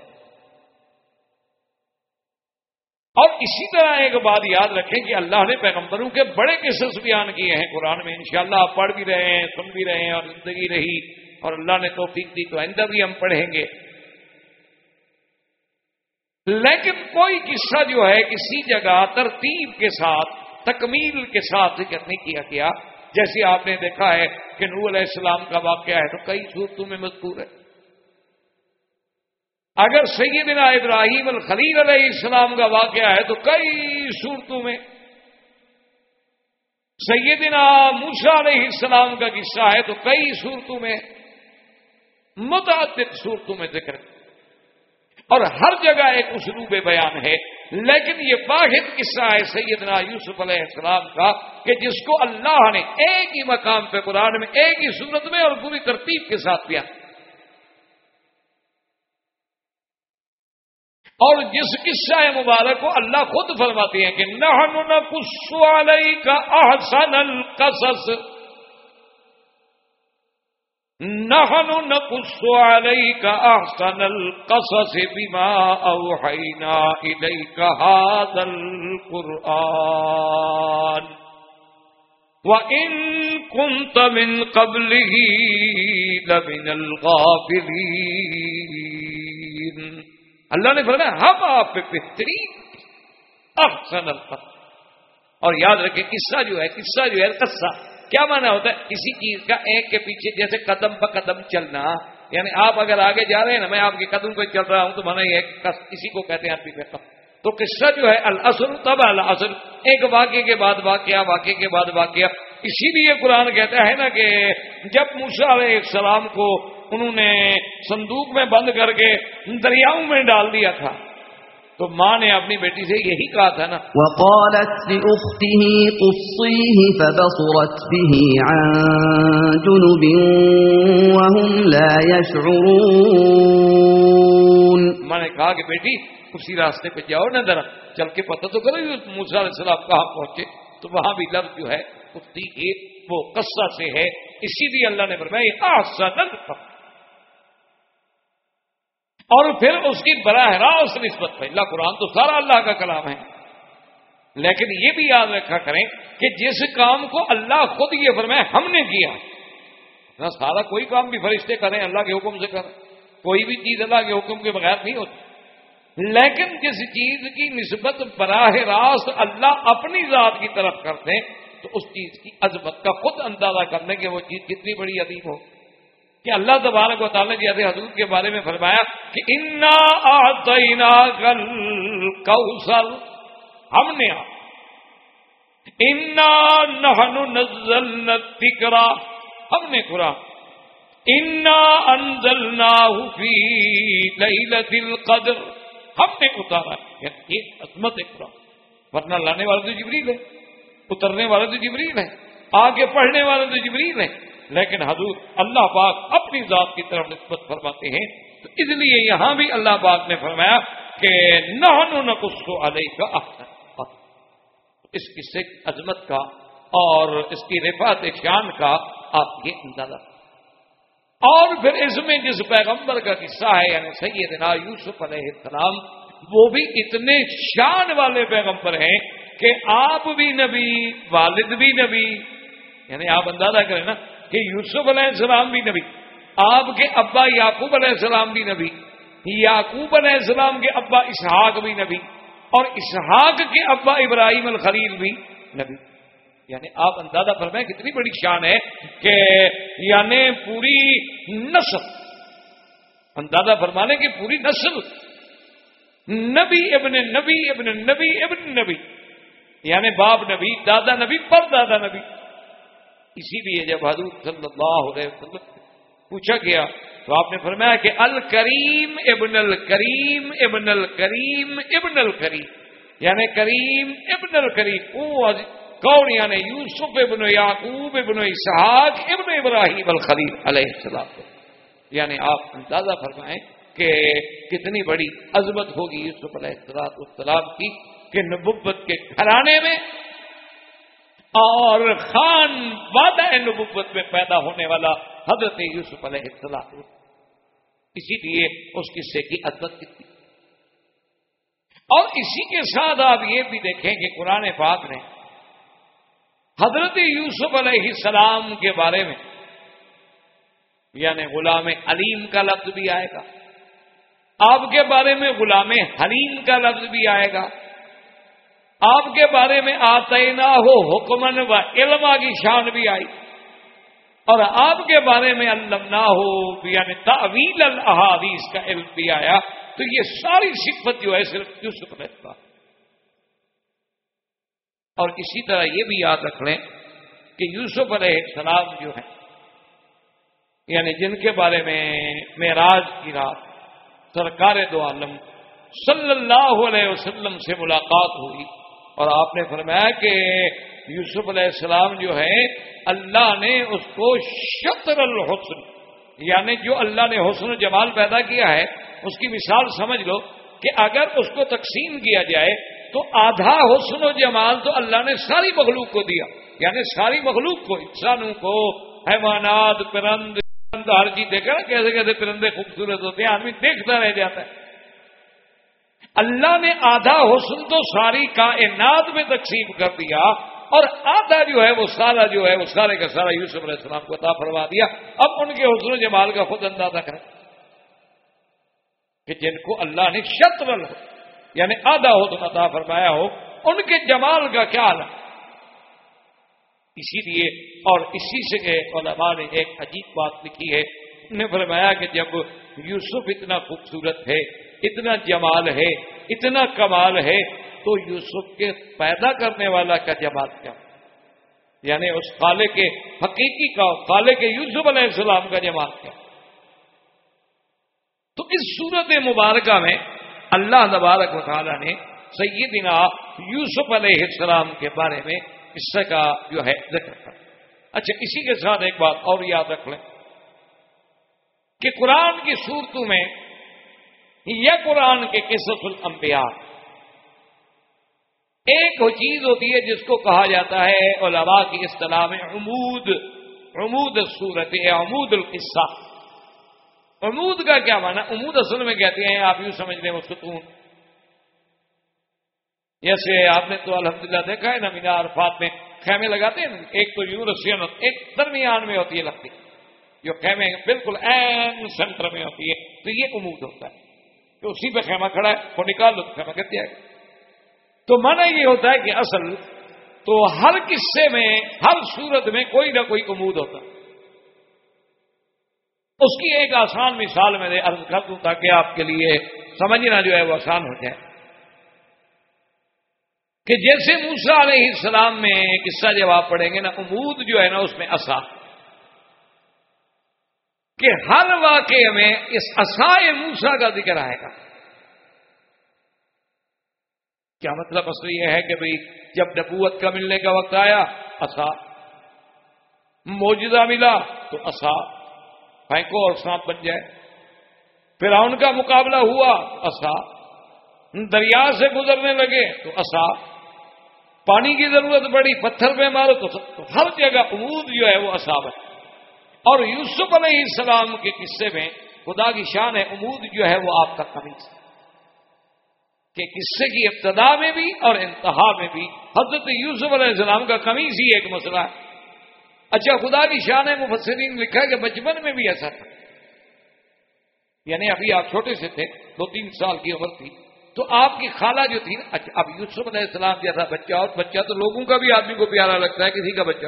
اور اسی طرح ایک بات یاد رکھیں کہ اللہ نے پیغمبروں کے بڑے قصص بیان کیے ہیں قرآن میں، انشاءاللہ آپ پڑھ بھی رہے ہیں، سن بھی رہے ہیں اور زندگی رہی اور اللہ نے توفیق دی تو آئندہ بھی ہم پڑھیں گے۔ لیکن کوئی قصہ جو ہے کسی جگہ ترتیب کے ساتھ تکمیل کے ساتھ ذکر نہیں کیا گیا۔ جیسے آپ نے دیکھا ہے کہ نور علیہ السلام کا واقعہ ہے تو کئی صورتوں میں مذکور ہے۔ اگر سیدنا ابراہیم الخلیل علیہ السلام کا واقعہ ہے تو کئی صورتوں میں سیدنا موسا علیہ السلام کا قصہ ہے تو کئی صورتوں میں متعدد صورتوں میں ذکر اور ہر جگہ ایک اسلوب بیان ہے۔ لیکن یہ واحد قصہ ہے سیدنا یوسف علیہ السلام کا کہ جس کو اللہ نے ایک ہی مقام پہ قرآن میں، ایک ہی صورت میں اور پوری ترتیب کے ساتھ کیا۔ اور جس قصہ مبارک کو اللہ خود فرماتے ہیں کہ نہ نحن نقص علیک احسن القصص۔ نحن نقص علیک احسن القصص بما اوحینا الیک هذا القرآن. وَإِن كُنْتَ مِن قَبْلِهِ لَمِنَ الْغَافِلِينَ. اللہ نے فرمایا، ہم آپ پہ بہترین احسن الفت اور یاد رکھیں، قصہ جو ہے، قصہ جو ہے قصہ کیا مانا ہوتا ہے؟ کسی چیز کا ایک کے پیچھے جیسے قدم ب قدم چلنا یعنی آپ اگر آگے جا رہے ہیں نا، میں آپ کے قدم پہ چل رہا ہوں تو مانا یہ کسی کو کہتے ہیں پہ تو قصہ جو ہے الاصل تب الاصل ایک واقعے کے بعد واقعہ، واقعے کے بعد واقعہ۔ اسی لیے قرآن کہتا ہے نا کہ جب موسا علیہ السلام کو انہوں نے صندوق میں بند کر کے دریاؤں میں ڈال دیا تھا تو ماں نے اپنی بیٹی سے یہی کہا تھا نا۔ وقالت لأخته قصيه فبصرت به عن جنب وهم لا يشعرون۔ ماں نے کہا کہ بیٹی اسی راستے پہ جاؤ نا ذرا۔ چل کے پتہ تو کرو موسیٰ علیہ السلام کہاں پہنچے۔ تو وہاں بھی لفظ جو ہے اختی ایک وہ قصہ سے ہے۔ اسی لیے اللہ نے فرمایا آسان اور پھر اس کی براہ راست نسبت ہے اللہ قرآن تو سارا اللہ کا کلام ہے۔ لیکن یہ بھی یاد رکھا کریں کہ جس کام کو اللہ خود یہ فرمائے، ہم نے کیا۔ نہ سارا کوئی کام بھی فرشتے کریں اللہ کے حکم سے کریں کوئی بھی چیز اللہ کے حکم کے بغیر نہیں ہوتی۔ لیکن جس چیز کی نسبت براہ راست اللہ اپنی ذات کی طرف کرتے تو اس چیز کی عظمت کا خود اندازہ کرنے کے وہ چیز کتنی بڑی عظیم ہو۔ کہ اللہ تبارک و تعالیٰ جیسے حضور کے بارے میں فرمایا کہ انا آتینا کوسل ہم نے انا نہن نزل تکرا ہم نے قرآن انا انزلنا فی لیلت القدر۔ ہم نے اتارا۔ یہ عظمت قرآن۔ ورنہ لانے والے تو جبریل ہے اترنے والے تو جبریل ہے آگے پڑھنے والے تو جبریل ہے لیکن حضور اللہ پاک اپنی ذات کی طرف نسبت فرماتے ہیں، تو اس لیے یہاں بھی اللہ پاک نے فرمایا کہ نہ علیہ کا اس قصے کی عظمت کا اور اس کی رفات شان کا آپ یہ اندازہ۔ اور پھر اس میں جس پیغمبر کا قصہ ہے یعنی سیدنا یوسف علیہ السلام، وہ بھی اتنے شان والے پیغمبر ہیں کہ آپ بھی نبی، والد بھی نبی یعنی آپ اندازہ کریں نا کہ یوسف علیہ السلام بھی نبی، آپ کے ابا یعقوب علیہ السلام بھی نبی، یعقوب علیہ السلام کے ابا اسحاق بھی نبی، اور اسحاق کے ابا ابراہیم الخلیل بھی نبی۔ یعنی آپ اندازہ فرمائیں کتنی بڑی شان ہے کہ یعنی پوری نسل، اندازہ فرمانے کی پوری نسل نبی ابن نبی ابن نبی ابن نبی یعنی باپ نبی، دادا نبی، پر دادا نبی۔ اسی لیے جب حضور صلی اللہ علیہ وسلم پوچھا گیا تو آپ نے فرمایا کہ الکریم ابن الکریم ابن الکریم ابن الکریم یعنی کریم ابن الکریم کون؟ یعنی یوسف ابن یعقوب ابن اسحاق ابن ابراہیم الخلیل علیہ السلام۔ یعنی آپ اندازہ فرمائیں کہ کتنی بڑی عظمت ہوگی یوسف علیہ السلام کی کہ نبوت کے گھرانے میں اور خان وعدہ نبوت میں پیدا ہونے والا حضرت یوسف علیہ السلام۔ اسی لیے اس قصے کی عزت کی اور اسی کے ساتھ آپ یہ بھی دیکھیں کہ قرآن پاک نے حضرت یوسف علیہ السلام کے بارے میں یعنی غلام علیم کا لفظ بھی آئے گا۔ آپ کے بارے میں غلام حلیم کا لفظ بھی آئے گا۔ آپ کے بارے میں آتے نہ ہو حکمن و علما کی شان بھی آئی۔ اور آپ کے بارے میں علم نہ ہو یعنی تعویل الحادیث کا علم بھی آیا، تو یہ ساری صفت جو ہے صرف یوسف رہتا اور اسی طرح یہ بھی یاد رکھ لیں کہ یوسف علیہ السلام جو ہے یعنی جن کے بارے میں معراج کی رات سرکار دو عالم صلی اللہ علیہ وسلم سے ملاقات ہوئی۔ اور آپ نے فرمایا کہ یوسف علیہ السلام جو ہے، اللہ نے اس کو شطر الحسن یعنی جو اللہ نے حسن و جمال پیدا کیا ہے، اس کی مثال سمجھ لو کہ اگر اس کو تقسیم کیا جائے تو آدھا حسن و جمال تو اللہ نے ساری مخلوق کو دیا یعنی ساری مخلوق کو، انسانوں کو، حیوانات پرند ہر چیز دیکھا نا، کیسے کیسے پرندے خوبصورت ہوتے ہیں، آدمی دیکھتا رہ جاتا ہے۔ اللہ نے آدھا حسن تو ساری کائنات میں تقسیم کر دیا اور آدھا جو ہے وہ سارا جو ہے وہ سارے کا سارا یوسف علیہ السلام کو عطا فرما دیا۔ اب ان کے حسن و جمال کا خود اندازہ کریں کہ جن کو اللہ نے شطرل ہو یعنی آدھا حسن عطا فرمایا ہو، ان کے جمال کا کیا حال اسی لیے اور اسی سے علماء نے ایک عجیب بات لکھی ہے نے فرمایا کہ جب یوسف اتنا خوبصورت ہے اتنا جمال ہے، اتنا کمال ہے، تو یوسف کے پیدا کرنے والا کا جمال کیا؟ یعنی اس خالے کے حقیقی کا خالے کے یوسف علیہ السلام کا جمال کیا؟ تو اس صورت مبارکہ میں اللہ تبارک و تعالیٰ نے سیدنا یوسف علیہ السلام کے بارے میں اس کا جو ہے ذکر کر اچھا اسی کے ساتھ ایک بات اور یاد رکھ لیں کہ قرآن کی صورتوں میں یا قرآن کے قصص الانبیاء۔ ایک چیز ہوتی ہے جس کو کہا جاتا ہے علماء کی اصطلاح میں عمود عمود صورت عمود القصہ۔ عمود کا کیا مانا عمود اصل میں کہتے ہیں، آپ یوں سمجھ لیں وہ جیسے آپ نے تو الحمدللہ دیکھا ہے نا، مینار فات میں خیمے لگاتے ہیں ایک تو یوں رسین ایک درمیان میں ہوتی ہے لگتی جو خیمے بالکل این سینٹر میں ہوتی ہے، تو یہ عمود ہوتا ہے۔ کہ اسی پہ خیمہ کھڑا ہے، وہ نکال لو تو خیمہ کر دیا تو مانا یہ ہوتا ہے کہ اصل تو ہر قصے میں، ہر صورت میں کوئی نہ کوئی امود ہوتا۔ اس کی ایک آسان مثال میں نے عرض کر دوں تاکہ آپ کے لیے سمجھنا جو ہے وہ آسان ہو جائے۔ کہ جیسے موسا علیہ السلام میں قصہ جب آپ پڑھیں گے نا امود جو ہے نا، اس میں اصا کہ ہر واقعے میں اس اصائے موسا کا ذکر آئے گا۔ کیا مطلب اصل یہ ہے کہ بھئی جب نبوت کا ملنے کا وقت آیا اصا موجودہ ملا تو اصا پھینکو اور سانپ بن جائے۔ پھر ان کا مقابلہ ہوا اصا دریا سے گزرنے لگے تو اصا پانی کی ضرورت پڑی، پتھر پہ مارو تو ہر جگہ امود جو ہے وہ اصاب ہے اور یوسف علیہ السلام کے قصے میں خدا کی شان ہے امود جو ہے وہ آپ کا قمیض ہے۔ کہ قصے کی ابتدا میں بھی اور انتہا میں بھی حضرت یوسف علیہ السلام کا قمیض ہی ایک مسئلہ ہے۔ اچھا خدا کی شان ہے مفسرین لکھا کہ بچپن میں بھی ایسا تھا۔ یعنی ابھی آپ چھوٹے سے تھے، دو تین سال کی عمر تھی۔ تو آپ کی خالہ جو تھی اچھا اب یوسف علیہ السلام جیسا بچہ، اور بچہ تو لوگوں کا بھی، آدمی کو پیارا لگتا ہے، کسی کا بچہ۔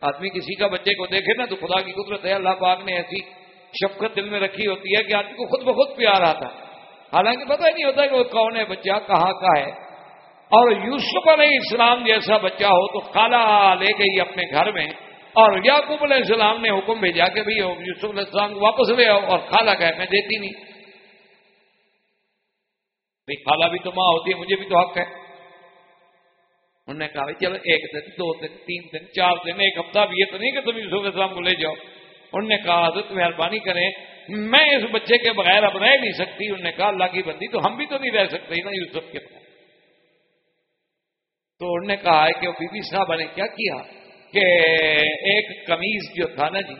آدمی کسی کا بچے کو دیکھے نا تو خدا کی قدرت ہے، اللہ پاک نے ایسی شفقت دل میں رکھی ہوتی ہے کہ آدمی کو خود بخود پیار آتا ہے۔ حالانکہ پتہ ہی نہیں ہوتا کہ وہ کون ہے، بچہ کہاں کا ہے۔ اور یوسف علیہ السلام جیسا بچہ ہو تو خالہ لے گئی اپنے گھر میں اور یعقوب علیہ السلام نے حکم بھیجا کہ بھائی یوسف علیہ السلام کو واپس لے آؤ اور خالہ کہ میں دیتی نہیں۔ خالہ بھی تو ماں ہوتی ہے، مجھے بھی تو حق ہے۔ انہوں نے کہا چلو ایک دن دو دن تین دن چار دن ایک ہفتہ بھی یہ تو نہیں کہ تم یوسف السلام کو لے جاؤ انہوں نے کہا حضرت مہربانی کریں میں اس بچے کے بغیر اب رہ نہیں سکتی انہوں نے کہا اللہ کی بندی تو ہم بھی تو نہیں رہ سکتے نا یوسف کے بغیر تو انہوں نے کہا ہے کہ بی بی صاحب نے کیا کیا کہ ایک قمیض جو تھا نا جی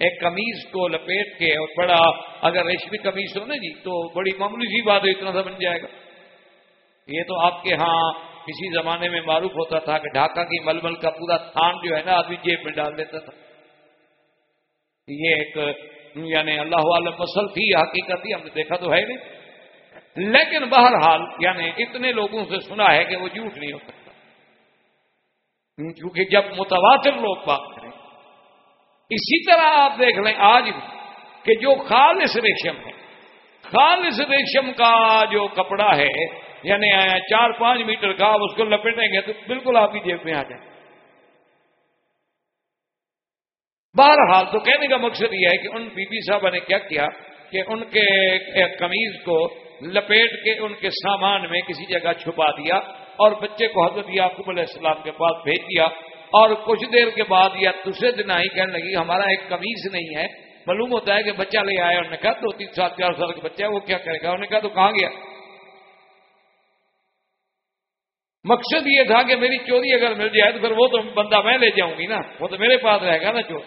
ایک قمیض کو لپیٹ کے اور بڑا اگر ریشمی قمیض ہو نا جی تو بڑی معمولی سی بات ہے اتنا سا بن جائے گا یہ تو آپ کے ہاں کسی زمانے میں معروف ہوتا تھا کہ ڈھاکہ کی ململ کا پورا تھان جو ہے نا آدمی جیب میں ڈال دیتا تھا۔ یہ ایک یعنی اللہ عالم مسل تھی حقیقت تھی ہم نے دیکھا تو ہے نہیں۔ لیکن بہرحال یعنی اتنے لوگوں سے سنا ہے کہ وہ جھوٹ نہیں ہو سکتا۔ کیونکہ جب متواتر لوگ بات کریں، اسی طرح آپ دیکھ لیں آج بھی کہ جو خالص ریشم ہے، خالص ریشم کا جو کپڑا ہے یعنی چار پانچ میٹر کا آپ اس کو لپیٹیں گے تو بالکل آپ کی جیب میں آ جائیں۔ بہرحال تو کہنے کا مقصد یہ ہے کہ ان بی بی صاحبہ نے کیا کیا کہ ان کے قمیض کو لپیٹ کے ان کے سامان میں کسی جگہ چھپا دیا اور بچے کو حضرت یعقوب علیہ السلام کے پاس بھیج دیا اور کچھ دیر کے بعد یا دوسرے دن آئی کہنے لگی، ہمارا ایک قمیض نہیں ہے، معلوم ہوتا ہے کہ بچہ لے آیا انہوں نے کہا دو تین سال چار سال کا بچہ ہے، وہ کیا کرے گا؟ انہوں نے کہا تو کہاں گیا؟ مقصد یہ تھا کہ میری چوری اگر مل جائے تو پھر وہ تو بندہ میں لے جاؤں گی نا، وہ تو میرے پاس رہے گا نا چور۔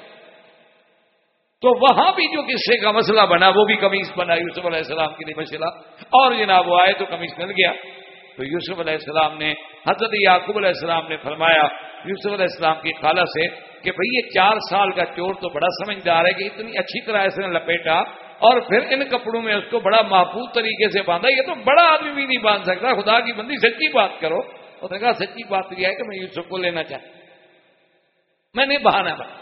تو وہاں بھی جو قصے کا مسئلہ بنا، وہ بھی کمیز بنا، یوسف علیہ السلام کے لیے مسئلہ اور جناب وہ آئے تو کمیز مل گیا۔ تو یوسف علیہ السلام نے، حضرت یعقوب علیہ السلام نے فرمایا، یوسف علیہ السلام کی خالہ سے کہ بھئی یہ چار سال کا چور تو بڑا سمجھدار ہے کہ اتنی اچھی طرح اس نے لپیٹا اور پھر ان کپڑوں میں اس کو بڑا محفوظ طریقے سے باندھا۔ یہ تو بڑا آدمی بھی نہیں باندھ سکتا، خدا کی بندی، سچی بات کرو۔ اور کہا سچی بات یہ ہے کہ میں یوسف کو لینا چاہتا میں نے بہانا بنا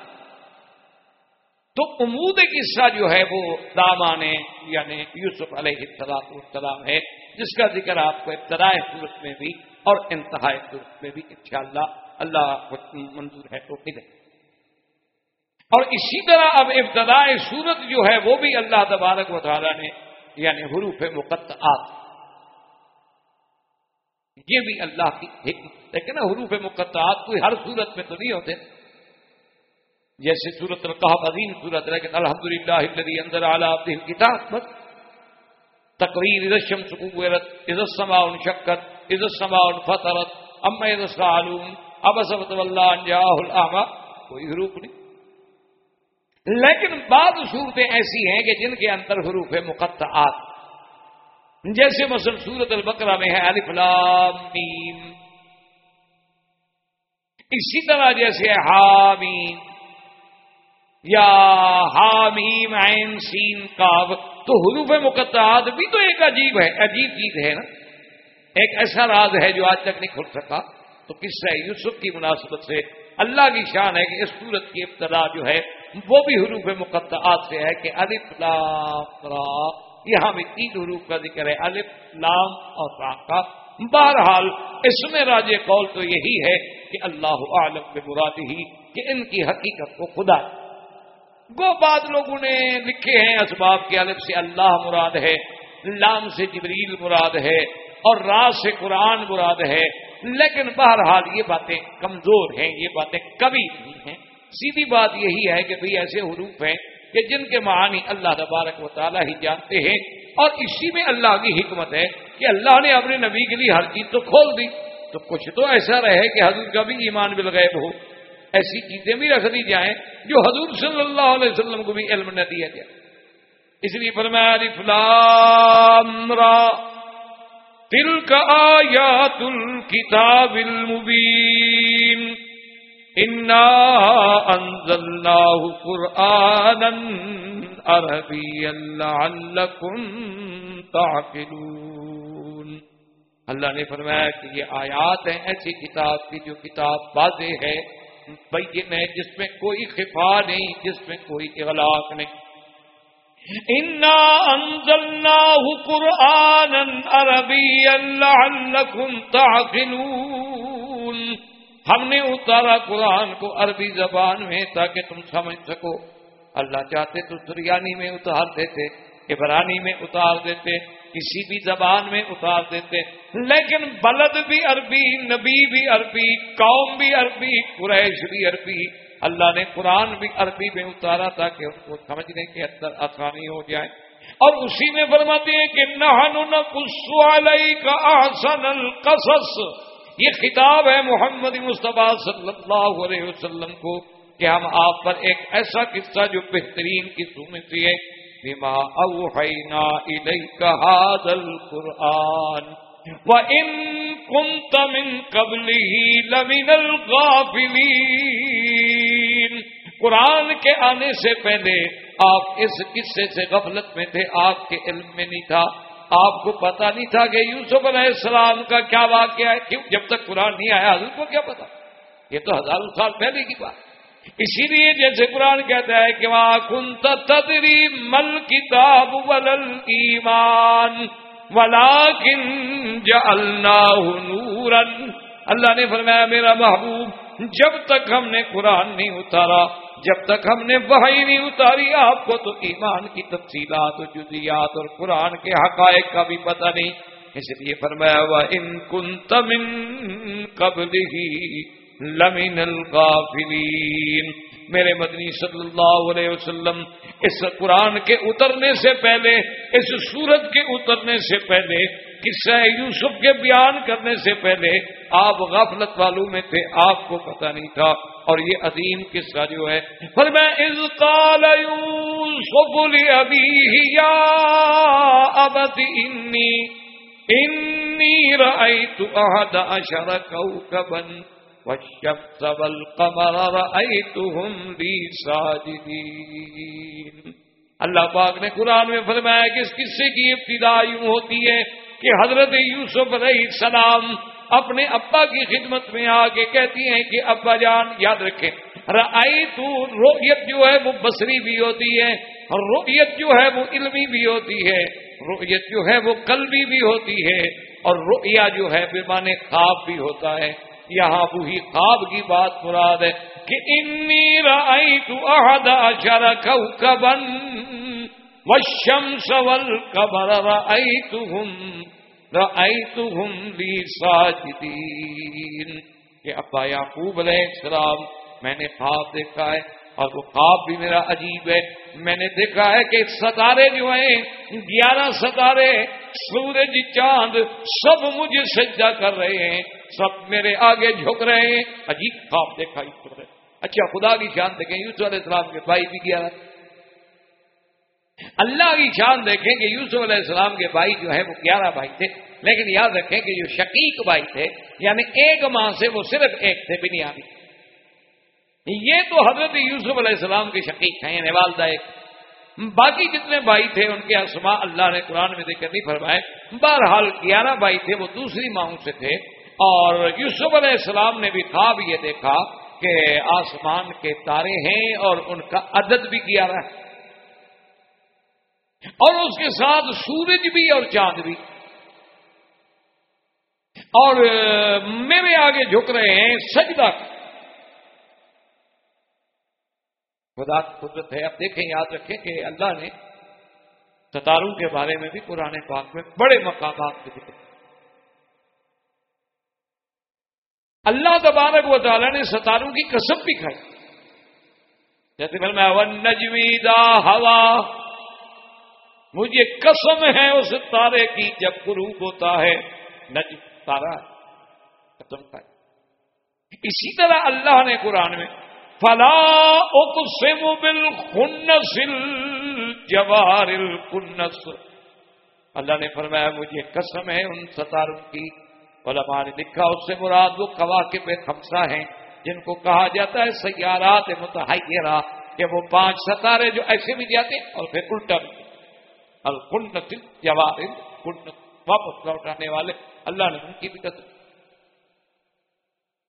تو امود قصہ جو ہے وہ دامان یعنی یوسف علیہ السلام السلام ہے، جس کا ذکر آپ کو ابتدائے صورت میں بھی اور انتہائی صورت میں بھی انشاءاللہ اللہ منظور ہے تو ملے۔ اور اسی طرح اب ابتدائے صورت جو ہے وہ بھی اللہ تبارک و تعالیٰ نے یعنی حروف مقطعات یہ بھی اللہ کی حکمت. لیکن حروف مقطعات کوئی ہر صورت میں تو نہیں ہوتے. جیسے صورت القحب عظیم صورت لیکن الحمد للہ اندر اعلیٰ کتاب بس. تقریر رشم سکوت عزت سما ان شکت عزت سما ان فطرت ام عزت علوم اب سبت اللہ انجاہ العما کوئی حروف نہیں. لیکن بعض صورتیں ایسی ہیں کہ جن کے اندر حروف مقطعات جیسے مثلا سورت البقرہ میں ہے الف لام میم۔ اسی طرح جیسے حامیم یا حامیم عین سین کاب تو حروف مقطعات بھی تو ایک عجیب ہے، عجیب چیز ہے نا۔ ایک ایسا راز ہے جو آج تک نہیں کھل سکا۔ تو کس سے یوسف کی مناسبت سے اللہ کی شان ہے کہ اس صورت کی ابتدا جو ہے وہ بھی حروف مقطعات سے ہے کہ الف لام را۔ یہاں بھی تین حروف کا ذکر ہے، الف، لام اور را کا۔ بہرحال، اس میں راج قول تو یہی ہے کہ اللہ عالم میں مراد ہی کہ ان کی حقیقت کو خدا۔ وہ بعد لوگوں نے لکھے ہیں اسباب کے الف سے اللہ مراد ہے، لام سے جبریل مراد ہے اور راز سے قرآن مراد ہے۔ لیکن بہرحال یہ باتیں کمزور ہیں، یہ باتیں کبھی نہیں ہیں۔ سیدھی بات یہی ہے کہ بھئی ایسے حروف ہیں کہ جن کے معانی اللہ تبارک و تعالیٰ ہی جانتے ہیں، اور اسی میں اللہ کی حکمت ہے کہ اللہ نے اپنے نبی کے لیے ہر چیز تو کھول دی۔ تو کچھ تو ایسا رہے کہ حضور کا بھی ایمان بالغیب ہو۔ ایسی چیزیں بھی رکھ دی جائیں جو حضور صلی اللہ علیہ وسلم کو بھی علم نہ دیا جائے۔ اس لیے فرمایا فلام را تل کا آیات الکتاب المبین۔ انزلناه قرآنا عربيا لعلكم تعقلون۔ اللہ نے فرمایا کہ یہ آیات ہیں ایسی کتاب کی جو کتاب واضح ہے بین ہے، جس میں کوئی خفا نہیں، جس میں کوئی اغلاق نہیں۔ انا انزلناه قرآنا عربيا لعلكم تعقلون۔ ہم نے اتارا قرآن کو عربی زبان میں تاکہ تم سمجھ سکو۔ اللہ چاہتے تو سریانی میں اتار دیتے، عبرانی میں اتار دیتے، کسی بھی زبان میں اتار دیتے۔ لیکن بلد بھی عربی، نبی بھی عربی، قوم بھی عربی، قریش بھی عربی۔ اللہ نے قرآن بھی عربی میں اتارا تاکہ ان کو سمجھنے کے اندر آسانی ہو جائے۔ اور اسی میں فرماتے ہیں کہ نہ کا آسن القصص۔ یہ خطاب ہے محمد مصطفیٰ صلی اللہ علیہ وسلم کو کہ ہم آپ پر ایک ایسا قصہ جو بہترین کی سنتی ہے، بما اوحینا الیک هذا القرآن وَإِن كُنْتَ مِن قَبْلِهِ لَمِنَ الْغَافِلِينَ۔ قرآن کے آنے سے پہلے آپ اس قصے سے غفلت میں تھے، آپ کے علم میں نہیں تھا۔ آپ کو پتا نہیں تھا کہ یوسف علیہ السلام کا کیا واقعہ ہے؟ کیوں؟ جب تک قرآن نہیں آیا حضرت کو کیا پتا یہ تو ہزاروں سال پہلے کی بات اسی لیے جیسے قرآن کہتا ہے کہ وہاں کن تدری مل کتاب ولل ایمان ولا کن اللہ نے فرمایا، میرا محبوب جب تک ہم نے قرآن نہیں اتارا، جب تک ہم نے وہی نہیں اتاری، آپ کو تو ایمان کی تفصیلات اور جزیات اور قرآن کے حقائق کا بھی پتہ نہیں۔ اس لیے فرمایا ہوا ان کن تم قبل ہی لمن الغافلین میرے مدنی صلی اللہ علیہ وسلم، اس قرآن کے اترنے سے پہلے، اس سورت کے اترنے سے پہلے، قصہ یوسف کے بیان کرنے سے پہلے، آپ غفلت والوں میں تھے، آپ کو پتہ نہیں تھا، اور یہ عظیم قصہ جو ہے پھر میں از قال یوسف ابھی یا ابد انی انی رأیت احد عشر کوکبا والشمس والقمر رأيتهم لي ساجدين۔ اللہ پاک نے قرآن میں فرمایا کہ اس قصے کی ابتدا یوں ہوتی ہے کہ حضرت یوسف علیہ السلام اپنے ابا کی خدمت میں آ کے کہتی ہیں کہ ابا جان، یاد رکھیں رئی تو رویت جو ہے وہ بصری بھی ہوتی ہے اور رویت جو ہے وہ علمی بھی ہوتی ہے رویت جو ہے وہ قلبی بھی ہوتی ہے، اور رویا جو ہے بے معنی خواب بھی ہوتا ہے۔ یہاں وہی خواب کی بات مراد ہے کہ انی رأیت احد عشر کوکبا والشمس والقمر رأیتهم رأیتهم لی ساجدین۔ کہ ابا یعقوب علیہ السلام، میں نے خواب دیکھا ہے اور وہ خواب بھی میرا عجیب ہے۔ میں نے دیکھا ہے کہ ستارے جو ہیں، گیارہ ستارے، سورج، چاند، سب مجھے سجدہ کر رہے ہیں۔ سب میرے آگے جھک رہے ہیں۔ عجیب خواب دیکھا یوسف اچھا خدا کی شان دیکھیں، یوسف علیہ السلام کے بھائی بھی گیا اللہ کی شان دیکھیں کہ یوسف علیہ السلام کے بھائی جو ہے وہ گیارہ بھائی تھے۔ لیکن یاد رکھیں کہ جو شقیق بھائی تھے یعنی ایک ماہ سے وہ صرف ایک تھے، بنیادی۔ یہ تو حضرت یوسف علیہ السلام کے شقیق ہیں یعنی والدہ ایک۔ باقی جتنے بھائی تھے، ان کے اسما اللہ نے قرآن میں ذکر نہیں فرمائے۔ بہرحال گیارہ بھائی تھے، وہ دوسری ماؤں سے تھے۔ اور یوسف علیہ السلام نے بھی خواب یہ دیکھا کہ آسمان کے تارے ہیں اور ان کا عدد بھی گیارہ ہے۔ اور اس کے ساتھ سورج بھی اور چاند بھی۔ اور میرے آگے جھک رہے ہیں، سجدہ۔ خدا قدرت ہے۔ اب دیکھیں، یاد رکھیں کہ اللہ نے ستاروں کے بارے میں بھی پرانے پاک میں بڑے مقامات کے ذکر اللہ تبارک و تعالیٰ نے ستاروں کی قسم بھی کھائی۔ جیسے پھر میں ون نجمیدا ہوا۔ مجھے قسم ہے اس تارے کی جب غروب ہوتا ہے۔ نجم تارا قسم کھائی۔ اسی طرح اللہ نے قرآن میں فلا اقسم بالخنس الجوار الکنس اللہ نے فرمایا، مجھے قسم ہے ان ستاروں کی۔ علماء نے لکھا، اس سے مراد وہ کواقب خمسہ ہیں جن کو کہا جاتا ہے سیارات متحرہ کہ وہ پانچ ستارے جو ایسے بھی جاتے ہیں، اور پھر الٹا بھی۔ الکنس جوار کنس واپس لوٹانے والے۔ اللہ نے ان کی بھی قسم۔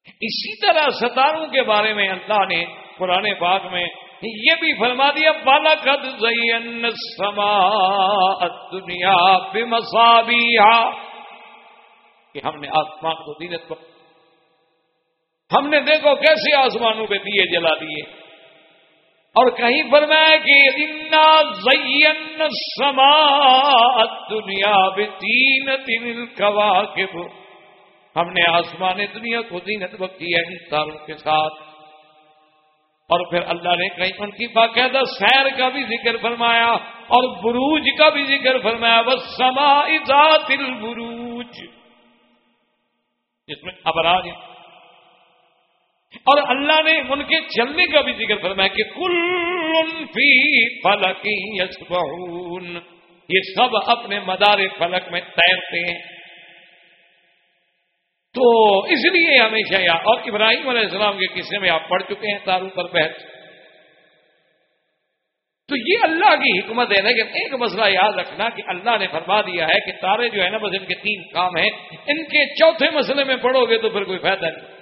اسی طرح ستاروں کے بارے میں اللہ نے پرانے باغ میں یہ بھی فرما دیا بالا قد زین سما دنیا بے کہ ہم نے آسمان کو دینت پر ہم نے دیکھو کیسے آسمانوں پہ دیے، جلا دیے۔ اور کہیں فرمایا کہ انا زین سما دنیا بے تین تین کوا کے ہم نے آسمان دنیا کو زینت بخشی ہے ان تاروں کے ساتھ۔ اور پھر اللہ نے کہیں ان کی باقاعدہ سیر کا بھی ذکر فرمایا اور بروج کا بھی ذکر فرمایا۔ بس سما ذات البروج۔ جس میں ابراج اور اللہ نے ان کے چلنے کا بھی ذکر فرمایا کہ کل فی فلک یسبحون۔ یہ سب اپنے مدار فلک میں تیرتے ہیں۔ تو اس لیے ہمیشہ یا اور ابراہیم علیہ السلام کے قصے میں آپ پڑھ چکے ہیں تاروں پر بحث تو یہ اللہ کی حکمت ہے لیکن ایک مسئلہ یاد رکھنا کہ اللہ نے فرما دیا ہے کہ تارے جو ہے نا بس ان کے تین کام ہیں، ان کے چوتھے مسئلے میں پڑھو گے تو پھر کوئی فائدہ نہیں۔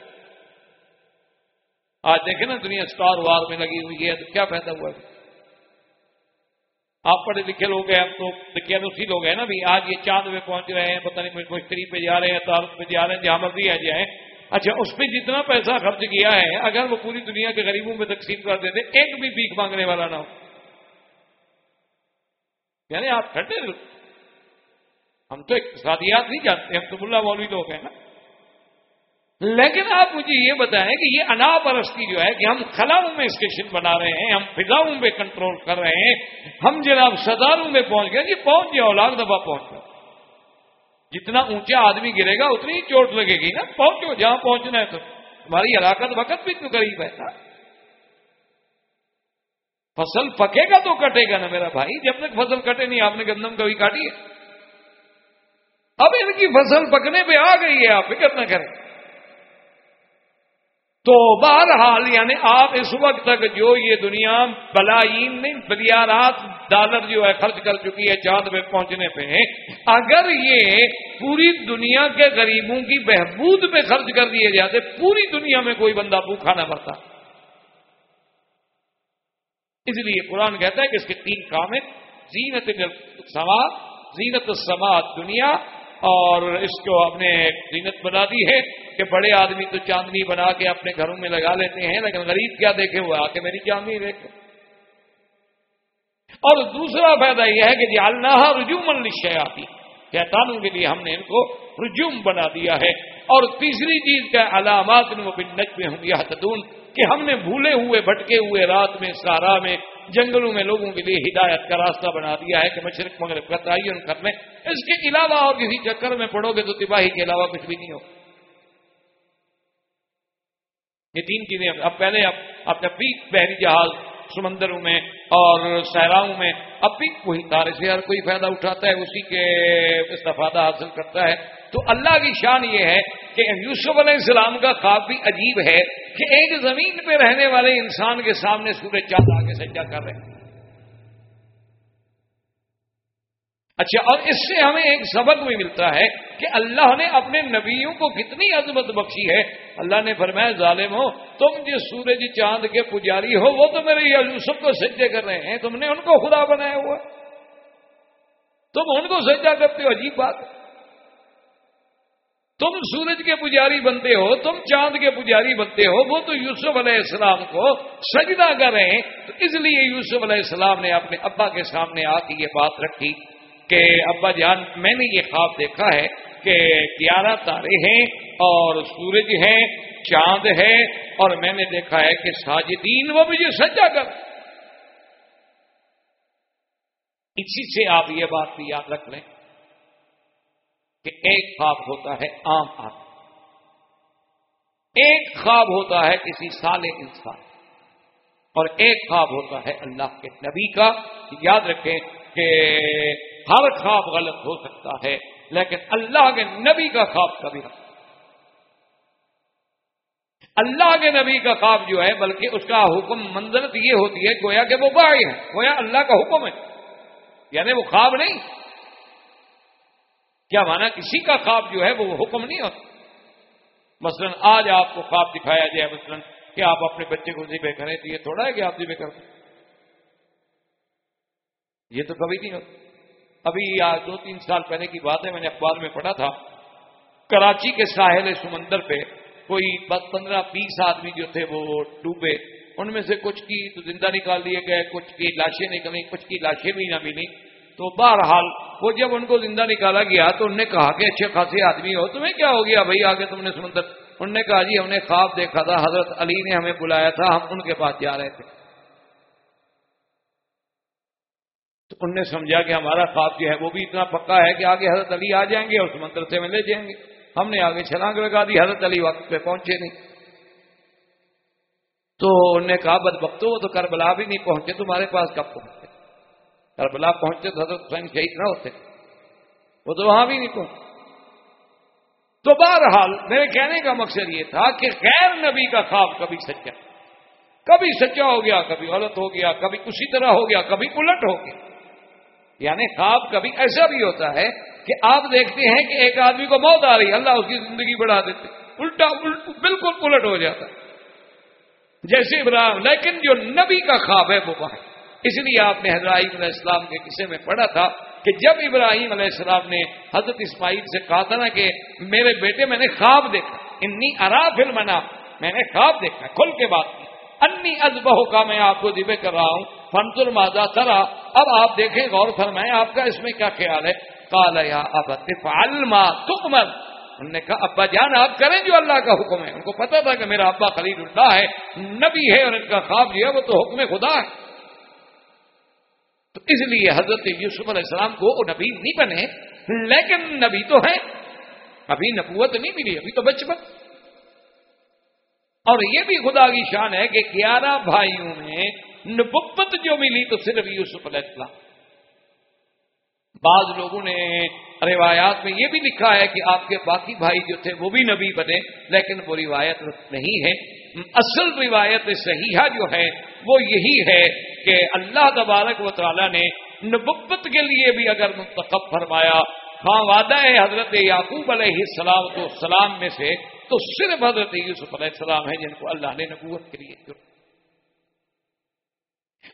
آج دیکھیں نا دنیا اسٹار وار میں لگی ہوئی ہے تو کیا فائدہ ہوا؟ ہے آپ پڑھے لکھے لوگ ہیں ہم تو اسی لوگ ہیں نا بھی۔ آج یہ چاند میں پہنچ رہے ہیں، پتہ نہیں مشتری پہ جا رہے ہیں تارک پہ جا رہے ہیں، جہاں مرضی آ جائیں۔ اچھا اس پہ جتنا پیسہ خرچ کیا ہے، اگر وہ پوری دنیا کے غریبوں میں تقسیم کر دیتے، ایک بھی بھیک مانگنے والا نہ ہو۔ یعنی آپ ٹھنڈے ہم تو اقتصادیات نہیں جانتے، ہم تو ملا مولوی لوگ ہیں نا۔ لیکن آپ مجھے یہ بتائیں کہ یہ انا پرستی جو ہے کہ ہم خلاؤں میں اسٹیشن بنا رہے ہیں، ہم فضاؤں میں کنٹرول کر رہے ہیں، ہم جناب سداروں میں پہنچ گئے یہ پہنچ گیا اولاد دفعہ پہنچ گئے جتنا اونچا آدمی گرے گا، اتنی ہی چوٹ لگے گی نا، پہنچو، جہاں پہنچنا ہے تو۔ ہماری ہلاکت وقت بھی تو قریب ہے۔ نا فصل پکے گا تو کٹے گا نا میرا بھائی، جب تک فصل کٹے نہیں، آپ نے گندم کبھی کاٹی ہے۔ اب ان کی فصل پکنے پہ آ گئی ہے، آپ فکر نہ کریں۔ تو بہرحال یعنی آپ اس وقت تک جو یہ دنیا بلائین نہیں بلیارات ڈالر جو ہے خرچ کر چکی ہے چاند پہ پہنچنے پہ اگر یہ پوری دنیا کے غریبوں کی بہبود پہ خرچ کر دیے جاتے، پوری دنیا میں کوئی بندہ بھوکھا نہ مرتا۔ اس لیے قرآن کہتا ہے کہ اس کے تین کام ہیں، زینت سما زینت سما دنیا اور اس کو اپنے زینت بنا دی ہے کہ بڑے آدمی تو چاندنی بنا کے اپنے گھروں میں لگا لیتے ہیں، لیکن غریب کیا دیکھے؟ ہوئے آ کے میری چاندنی دیکھے اور دوسرا فائدہ یہ ہے کہ جالنا رجوم الشیاتی شیطانوں کے لیے ہم نے ان کو رجوم بنا دیا ہے۔ اور تیسری چیز کا علامات میں ہوں یا کہ ہم نے بھولے ہوئے، بھٹکے ہوئے رات میں، سارا میں جنگلوں میں لوگوں کے لیے ہدایت کا راستہ بنا دیا ہے کہ مشرق مغرب کا تعین کر لیں اس کے علاوہ اور کسی چکر میں پڑھو گے تو تباہی کے علاوہ کچھ بھی نہیں ہو یہ تین چیزیں اب پہلے اب اپنے پیک بحری جہاز سمندروں میں اور صحراؤں میں اب بھی وہی تارے سے ہر کوئی فائدہ اٹھاتا ہے، اسی کے استفادہ حاصل کرتا ہے۔ تو اللہ کی شان یہ ہے کہ یوسف علیہ السلام کا خواب بھی عجیب ہے کہ ایک زمین پہ رہنے والے انسان کے سامنے سورج چاند آگے سجا کر رہے ہیں۔ اچھا اور اس سے ہمیں ایک سبق بھی ملتا ہے کہ اللہ نے اپنے نبیوں کو کتنی عظمت بخشی ہے۔ اللہ نے فرمایا ظالم ہو تم جس سورج چاند کے پجاری ہو، وہ تو میرے یوسف کو سجدے کر رہے ہیں۔ تم نے ان کو خدا بنایا ہوا۔ تم ان کو سجدہ کرتے ہو، عجیب بات تم سورج کے پجاری بنتے ہو، تم چاند کے پجاری بنتے ہو، وہ تو یوسف علیہ السلام کو سجدہ کر رہے ہیں۔ تو اس لیے یوسف علیہ السلام نے اپنے ابا کے سامنے آ کے یہ بات رکھی کہ ابا جان، میں نے یہ خواب دیکھا ہے کہ گیارہ تارے ہیں اور سورج ہے، چاند ہے، اور میں نے دیکھا ہے کہ ساجدین وہ مجھے سجا کر اسی سے آپ یہ بات بھی یاد رکھ لیں۔ کہ ایک خواب ہوتا ہے عام آدمی۔ ایک خواب ہوتا ہے کسی سال انسان۔ اور ایک خواب ہوتا ہے اللہ کے نبی کا۔ یاد رکھیں کہ ہر خواب غلط ہو سکتا ہے، لیکن اللہ کے نبی کا خواب کبھی نہیں اللہ کے نبی کا خواب جو ہے، بلکہ اس کا حکم، منزلت یہ ہوتی ہے، گویا کہ وہ بائی ہے، گویا اللہ کا حکم ہے۔ یعنی وہ خواب نہیں۔ کیا مانا کسی کا خواب جو ہے وہ حکم نہیں ہوتا؟ مثلا آج آپ کو خواب دکھایا جائے، مثلا کہ آپ اپنے بچے کو ذبح کریں تو یہ تھوڑا ہے کہ آپ ذبح کر یہ تو کبھی نہیں ہوتا۔ ابھی دو تین سال پہلے کی بات ہے، میں نے اخبار میں پڑھا تھا، کراچی کے ساحل سمندر پہ کوئی بس پندرہ بیس آدمی جو تھے وہ ڈوبے۔ ان میں سے کچھ کی تو زندہ نکال دیے گئے، کچھ کی لاشیں نکلی کچھ کی لاشیں بھی نہ ملی تو بہرحال وہ جب ان کو زندہ نکالا گیا تو انہوں نے کہا کہ اچھے خاصے آدمی ہو، تمہیں کیا ہو گیا؟ بھائی، آگے تم نے سمندر۔ انہوں نے کہا جی ہم نے خواب دیکھا تھا، حضرت علی نے ہمیں بلایا تھا، ہم ان کے پاس جا رہے تھے۔ تو ان نے سمجھا کہ ہمارا خواب جو ہے وہ بھی اتنا پکا ہے کہ آگے حضرت علی آ جائیں گے اور اس منتر سے میں لے جائیں گے۔ ہم نے آگے چھلانگ لگا دی، حضرت علی وقت پہ پہنچے نہیں۔ تو انہوں نے کہا بد بختو وہ تو کربلا بھی نہیں پہنچے، تمہارے پاس کب پہنچے؟ کربلا پہنچے تو حضرت حسین شہید نہ ہوتے۔ وہ تو وہاں بھی نہیں پہنچے تو بہرحال میرے کہنے کا مقصد یہ تھا کہ غیر نبی کا خواب کبھی سچا کبھی سچا ہو گیا، کبھی غلط ہو گیا، کبھی اسی طرح ہو گیا، کبھی الٹ ہو گیا۔ یعنی خواب کبھی ایسا بھی ہوتا ہے کہ آپ دیکھتے ہیں کہ ایک آدمی کو موت آ رہی، اللہ اس کی زندگی بڑھا دیتے۔ الٹا بالکل الٹ ہو جاتا۔ جیسے ابراہیم، لیکن جو نبی کا خواب ہے وہ ہے۔ اس لیے آپ نے حضرت علیہ السلام کے قصے میں پڑھا تھا کہ جب ابراہیم علیہ السلام نے حضرت اسماعیل سے کہا تھا نا کہ میرے بیٹے میں نے خواب دیکھا، انی ارا فلم میں نے خواب دیکھا، کھل کے بات کی۔ انی ازبہ کا میں آپ کو ذبح کر رہا ہوں فنتر مادہ ترا۔ اب آپ دیکھیں، غور فرمائیں، آپ کا اس میں کیا خیال ہے؟ کالا یا اب فالما تکمر انہوں نے کہا، ابا جان، آپ کریں جو اللہ کا حکم ہے۔ ان کو پتا تھا کہ میرا ابا خلید اللہ ہے، نبی ہے اور ان کا خواب جو ہے وہ تو حکم خدا ہے۔ تو اس لیے حضرت یوسف علیہ السلام کو وہ نبی نہیں بنے، لیکن نبی تو ہے ابھی نبوت نہیں ملی، ابھی تو بچپن۔ اور یہ بھی خدا کی شان ہے کہ گیارہ بھائیوں میں نبت جو ملی تو صرف یوسف علیہ السلام۔ بعض لوگوں نے روایات میں یہ بھی لکھا ہے کہ آپ کے باقی بھائی جو تھے وہ بھی نبی بنے، لیکن وہ روایت نہیں ہے۔ اصل روایت صحیحہ جو ہے، وہ یہی ہے کہ اللہ تبارک و تعالی نے نبت کے لیے بھی اگر منتخب فرمایا ہاں وعدہ ہے حضرت یعقوب علیہ السلام تو سلام میں سے، تو صرف حضرت یوسف علیہ السلام ہے جن کو اللہ نے نبوت کے لیے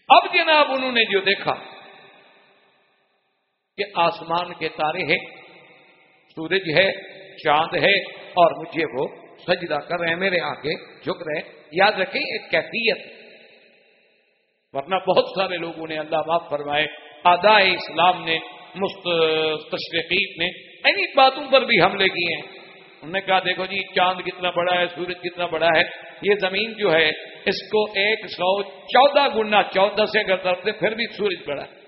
اب جناب انہوں نے جو دیکھا کہ آسمان کے تارے ہیں، سورج ہے، چاند ہے، اور مجھے وہ سجدہ کر رہے ہیں، میرے آگے جھک رہے یاد رکھیں، ایک کیفیت۔ ورنہ بہت سارے لوگوں نے اللہ معاف فرمائے۔ آدائے اسلام نے مستشرقین نے اینی باتوں پر بھی حملے کیے ہیں۔ انہوں نے کہا، دیکھو جی چاند کتنا بڑا ہے، سورج کتنا بڑا ہے، یہ زمین جو ہے، اس کو ایک سو چودہ گنا چودہ سے اگر کرتے پھر بھی سورج بڑا ہے۔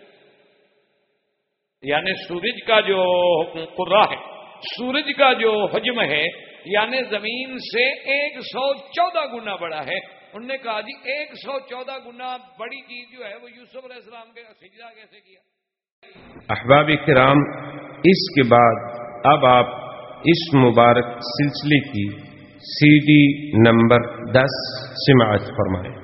یعنی سورج کا جو قرا ہے، سورج کا جو حجم ہے یعنی زمین سے ایک سو چودہ گنا بڑا ہے۔ انہوں نے کہا جی ایک سو چودہ گنا بڑی چیز جو ہے، وہ یوسف علیہ السلام کے سجدہ کیسے کیا؟ احباب کرام، اس کے بعد اب آپ اس مبارک سلسلے کی سی ڈی نمبر دس سماعت فرمائیں۔